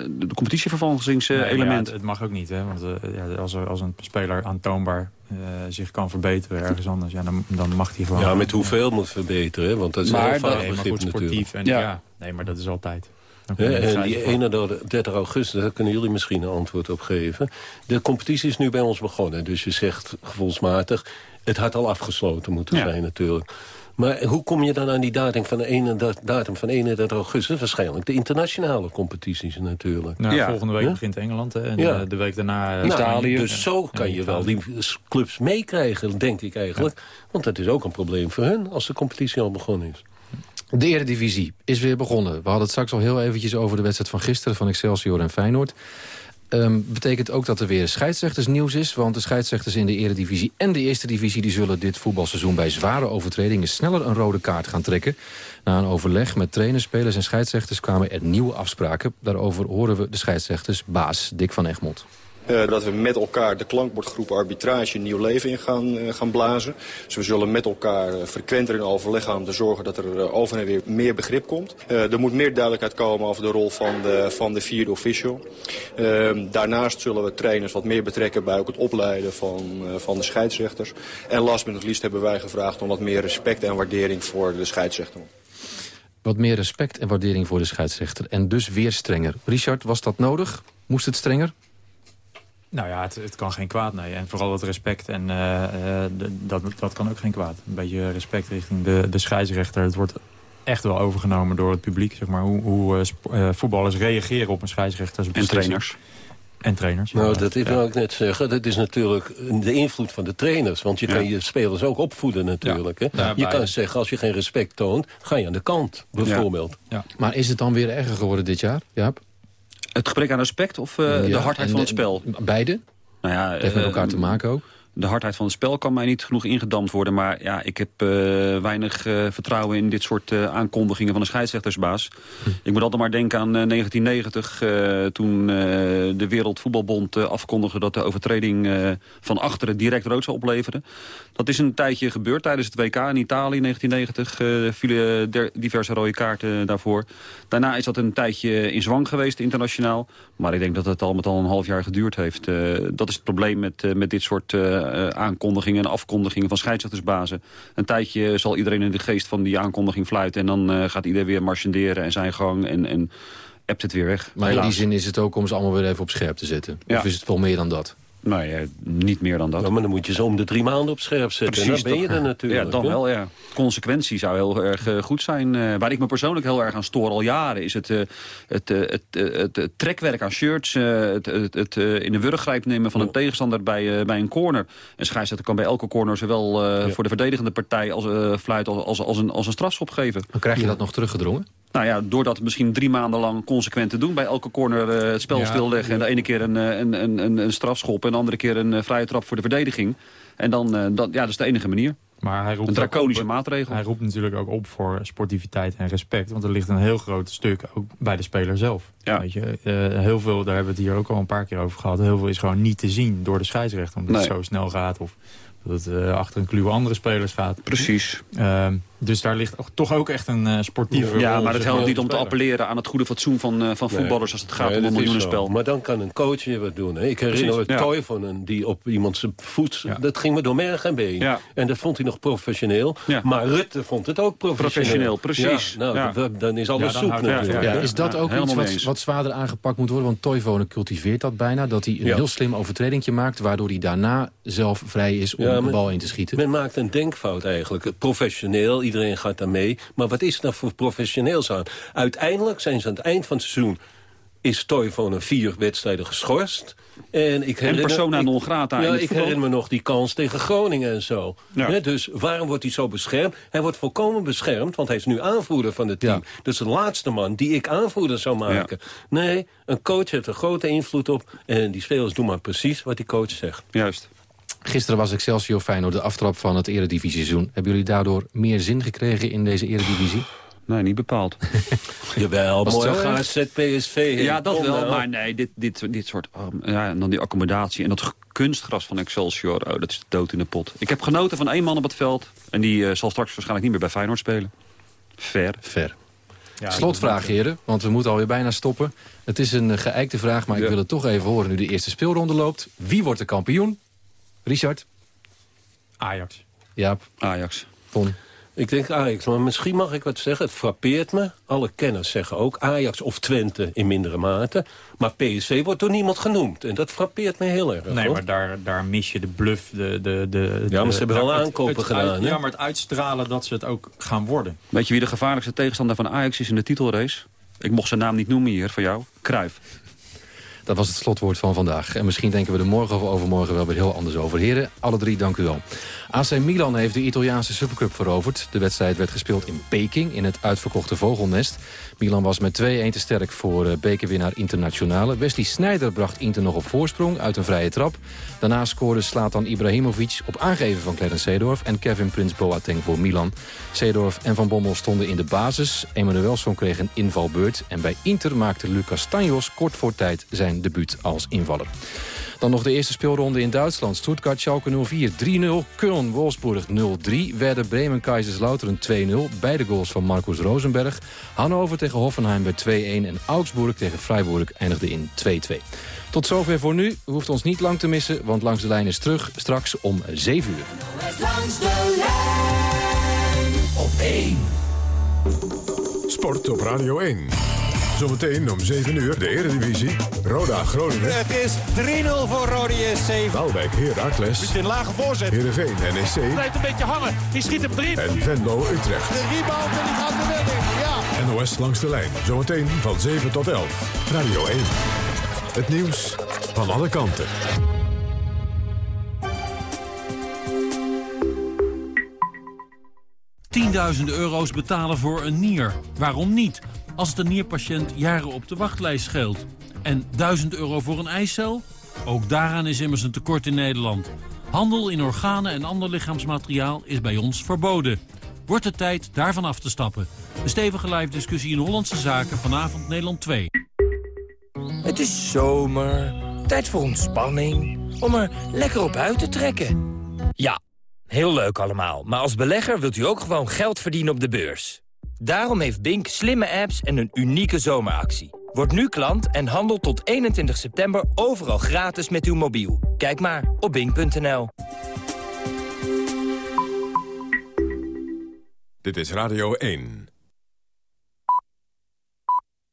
de competitievervalsingselement. Nee, maar ja, het, het mag ook niet, hè? Want ja, als, er, als een speler aantoonbaar eh, zich kan verbeteren ergens anders... Ja, dan, dan mag hij gewoon... Ja, met hoeveel moet verbeteren, hè? want dat is een maar, heel vaak nee, maar begrip goed, sportief. natuurlijk. En, Ja. ja. nee, maar dat is altijd. Ja, en die grijze 31 augustus, daar kunnen jullie misschien een antwoord op geven. De competitie is nu bij ons begonnen. Dus je zegt gevoelsmatig, het had al afgesloten moeten Ja. zijn natuurlijk. Maar hoe kom je dan aan die datum van, de 31, datum van 31 augustus? Waarschijnlijk de internationale competities natuurlijk. Nou, Volgende week Ja? begint Engeland hè, en Ja. eh, de week daarna... Nou, Spanje. Dus zo kan En je wel Italië. die clubs meekrijgen, denk ik eigenlijk. Want dat is ook een probleem voor hun als de competitie al begonnen is. De Eredivisie is weer begonnen. We hadden het straks al heel eventjes over de wedstrijd van gisteren... van Excelsior en Feyenoord. Ehm, betekent ook dat er weer scheidsrechtersnieuws is. Want de scheidsrechters in de Eredivisie en de Eerste Divisie... die zullen dit voetbalseizoen bij zware overtredingen... sneller een rode kaart gaan trekken. Na een overleg met trainers, spelers en scheidsrechters... kwamen er nieuwe afspraken. Daarover horen we de scheidsrechters baas Dick van Egmond. Eh, dat we met elkaar de klankbordgroep arbitrage nieuw leven in gaan, eh, gaan blazen. Dus we zullen met elkaar eh, frequenter in overleg gaan om te zorgen dat er over en weer meer begrip komt. Er moet meer duidelijkheid komen over de rol van de, van de vierde official. Eh, daarnaast zullen we trainers wat meer betrekken bij ook het opleiden van, van de scheidsrechters. En last but not least hebben wij gevraagd om wat meer respect en waardering voor de scheidsrechter. Wat meer respect en waardering voor de scheidsrechter. En dus weer strenger. Richard, was dat nodig? Moest het strenger? Nou ja, het, het kan geen kwaad, nee. En vooral het respect. En eh, eh, dat, dat kan ook geen kwaad. Een beetje respect richting de, de scheidsrechter. Het wordt echt wel overgenomen door het publiek. Zeg maar, hoe hoe eh, eh, voetballers reageren op een scheidsrechter. En trainers. En trainers. Nou, dat ik wil ik net zeggen. Dat is natuurlijk de invloed van de trainers. Want je Ja. kan je spelers ook opvoeden natuurlijk. Hè? Je kan zeggen, als je geen respect toont, ga je aan de kant, bijvoorbeeld. Maar is het dan weer erger geworden dit jaar, Jaap? Het gebrek aan respect of eh, de hardheid van het spel? Beide? Nou ja, heeft met eh, elkaar te maken ook. De hardheid van het spel kan mij niet genoeg ingedamd worden. Maar ja, ik heb eh, weinig eh, vertrouwen in dit soort eh, aankondigingen van de scheidsrechtersbaas. Ik moet altijd maar denken aan eh, 1990, eh, toen de Wereldvoetbalbond afkondigde dat de overtreding van achteren direct rood zou opleveren. Dat is een tijdje gebeurd tijdens het WK in Italië in 1990. eh vielen diverse rode kaarten daarvoor. Daarna is dat een tijdje in zwang geweest internationaal. Maar ik denk dat het al met al een half jaar geduurd heeft. Dat is het probleem met, met dit soort eh, aankondigingen en afkondigingen van scheidsrechtersbazen. Een tijdje zal iedereen in de geest van die aankondiging fluiten. En dan eh, gaat iedereen weer marchanderen en zijn gang en, en ebt het weer weg. Maar in die zin is het ook om ze allemaal weer even op scherp te zetten. Ja. Of is het wel meer dan dat? Nee, eh, niet meer dan dat. Ja, maar dan moet je ze om de drie maanden op scherp zetten. en dan ben je er natuurlijk. Ja, dan wel, ja. Consequentie zou heel erg eh, goed zijn. Eh, waar ik me persoonlijk heel erg aan stoor al jaren... is het, eh, het, het, het, het trekwerk aan shirts. eh, het het, het eh, in de wurggrijp nemen van een tegenstander bij, eh, bij een corner. Een scheidsrechter kan bij elke corner... zowel eh, voor de verdedigende partij als eh fluit als, als, als, een, als een strafschop geven. Dan krijg je dat nog teruggedrongen? Nou ja, door dat misschien drie maanden lang consequent te doen... bij elke corner eh, het spel Ja, stilleggen... en de ene keer een, eh, een, een, een, strafschop... en de andere keer een eh, vrije trap voor de verdediging. En dan, dat, ja, dat is de enige manier. Maar hij roept Een draconische op- maatregel. Hij roept natuurlijk ook op voor sportiviteit en respect. Want er ligt een heel groot stuk ook bij de speler zelf. Weet je, heel veel, daar hebben we het hier ook al een paar keer over gehad. Heel veel is gewoon niet te zien door de scheidsrechter. Omdat het zo snel gaat. Of dat het achter een kluwe andere spelers gaat. Precies. Ehm, dus daar ligt toch ook echt een eh, sportieve Ja, rol, maar het helpt niet om te appelleren aan het goede fatsoen van, eh, van voetballers... als het gaat Nee, om een miljoenenspel. Maar dan kan een coach weer wat doen. Hè. Ik herinner me Precies, ja. Toivonen die op iemand zijn voet... Dat ging me door merg en been. Ja. En dat vond hij nog professioneel. Ja. Maar Rutte vond het ook professioneel. Professioneel, precies. Ja, nou, Ja. dan- dan is alles Ja, dan soep het- natuurlijk. Ja, is dat Ja, ook iets wat, wat zwaarder aangepakt moet worden? Want Toivonen cultiveert dat bijna. Dat hij een Ja. heel slim overtredingje maakt... waardoor hij daarna zelf vrij is om Ja, de bal in te schieten. Men maakt een denkfout eigenlijk. Professioneel, iedereen gaat daar mee. Maar wat is er nou voor professioneels aan? Uiteindelijk zijn ze aan het eind van het seizoen... is Toivonen vier wedstrijden geschorst. En, ik herinner, persona ik- non grata Ja, ik herinner me nog die kans tegen Groningen en zo. Ja. Dus waarom wordt hij zo beschermd? Hij wordt volkomen beschermd, want hij is nu aanvoerder van het team. Dus de laatste man die ik aanvoerder zou maken. Nee, een coach heeft een grote invloed op. En die spelers doen maar precies wat die coach zegt. Juist. Gisteren was Excelsior Feyenoord de aftrap van het eredivisie-seizoen. Hebben jullie daardoor meer zin gekregen in deze eredivisie? Nee, niet bepaald. Jawel, Was het mooi zet PSV. Ja, dat wel, nou. maar nee, dit, dit, dit soort... um, ja, en dan die accommodatie en dat kunstgras van Excelsior, oh, dat is de dood in de pot. Ik heb genoten van één man op het veld en die eh, zal straks waarschijnlijk niet meer bij Feyenoord spelen. Ver. Ver. Ja, Slotvraag, heren, want we moeten alweer bijna stoppen. Het is een geëikte vraag, maar ik wil het toch even horen nu de eerste speelronde loopt. Wie wordt de kampioen? Richard? Ajax. Jaap? Ajax. Ton? Ik denk Ajax, maar misschien mag ik wat zeggen. Het frappeert me. Alle kenners zeggen ook Ajax of Twente in mindere mate. Maar PSV wordt door niemand genoemd. En dat frappeert me heel erg. Nee, hoor. maar daar, daar mis je de bluff. De, de, de, Ja, maar ze hebben wel het- aankopen het gedaan, uit- hè? ja, maar het uitstralen dat ze het ook gaan worden. Weet je wie de gevaarlijkste tegenstander van Ajax is in de titelrace? Ik mocht zijn naam niet noemen hier, voor jou. Kruif. Dat was het slotwoord van vandaag. En misschien denken we er morgen of overmorgen wel weer heel anders over. Heren, alle drie dank u wel. AC Milan heeft de Italiaanse Supercup veroverd. De wedstrijd werd gespeeld in Peking, in het uitverkochte Vogelnest. Milan was met 2-1 te sterk voor eh, bekerwinnaar Internationale. Wesley Sneijder bracht Inter nog op voorsprong uit een vrije trap. Daarna scoorde Slatan Ibrahimovic op aangeven van Clarence Seedorf... en Kevin Prins Boateng voor Milan. Seedorf en Van Bommel stonden in de basis. Emanuelson kreeg een invalbeurt. En bij Inter maakte Lucas Stanjos kort voor tijd zijn debuut als invaller. Dan nog de eerste speelronde in Duitsland. Stuttgart, Schalke 0-4, 3-0. Köln, Wolfsburg 0-3. Werder Bremen, Kaiserslautern 2-0. Beide goals van Marcus Rosenberg. Hannover tegen Hoffenheim bij 2-1. En Augsburg tegen Freiburg eindigde in 2-2. Tot zover voor nu. U hoeft ons niet lang te missen, want Langs de Lijn is terug. Straks om 7 uur. Langs de lijn op 1. Sport op Radio 1. Zometeen om 7 uur de Eredivisie. Roda Groningen. Het is 3-0 voor Rode JC. Waalwijk Heracles. Een lage voorzet. Heerenveen NEC. Blijft een beetje hangen. Die schiet hem erin. En Venlo Utrecht. De rebound en die gaat er wel in. Ja. NOS langs de lijn. Zometeen van 7 tot 11. Radio 1. Het nieuws van alle kanten. Tienduizenden euro's betalen voor een nier. Waarom niet? Als het een nierpatiënt jaren op de wachtlijst scheelt. En 1000 euro voor een eicel? Ook daaraan is immers een tekort in Nederland. Handel in organen en ander lichaamsmateriaal is bij ons verboden. Wordt het tijd daarvan af te stappen. Een stevige live discussie in Hollandse Zaken vanavond Nederland 2. Het is zomer, tijd voor ontspanning, om er lekker op uit te trekken. Ja, heel leuk allemaal, maar als belegger wilt u ook gewoon geld verdienen op de beurs. Daarom heeft Bink slimme apps en een unieke zomeractie. Word nu klant en handel tot 21 september overal gratis met uw mobiel. Kijk maar op bink.nl. Dit is Radio 1.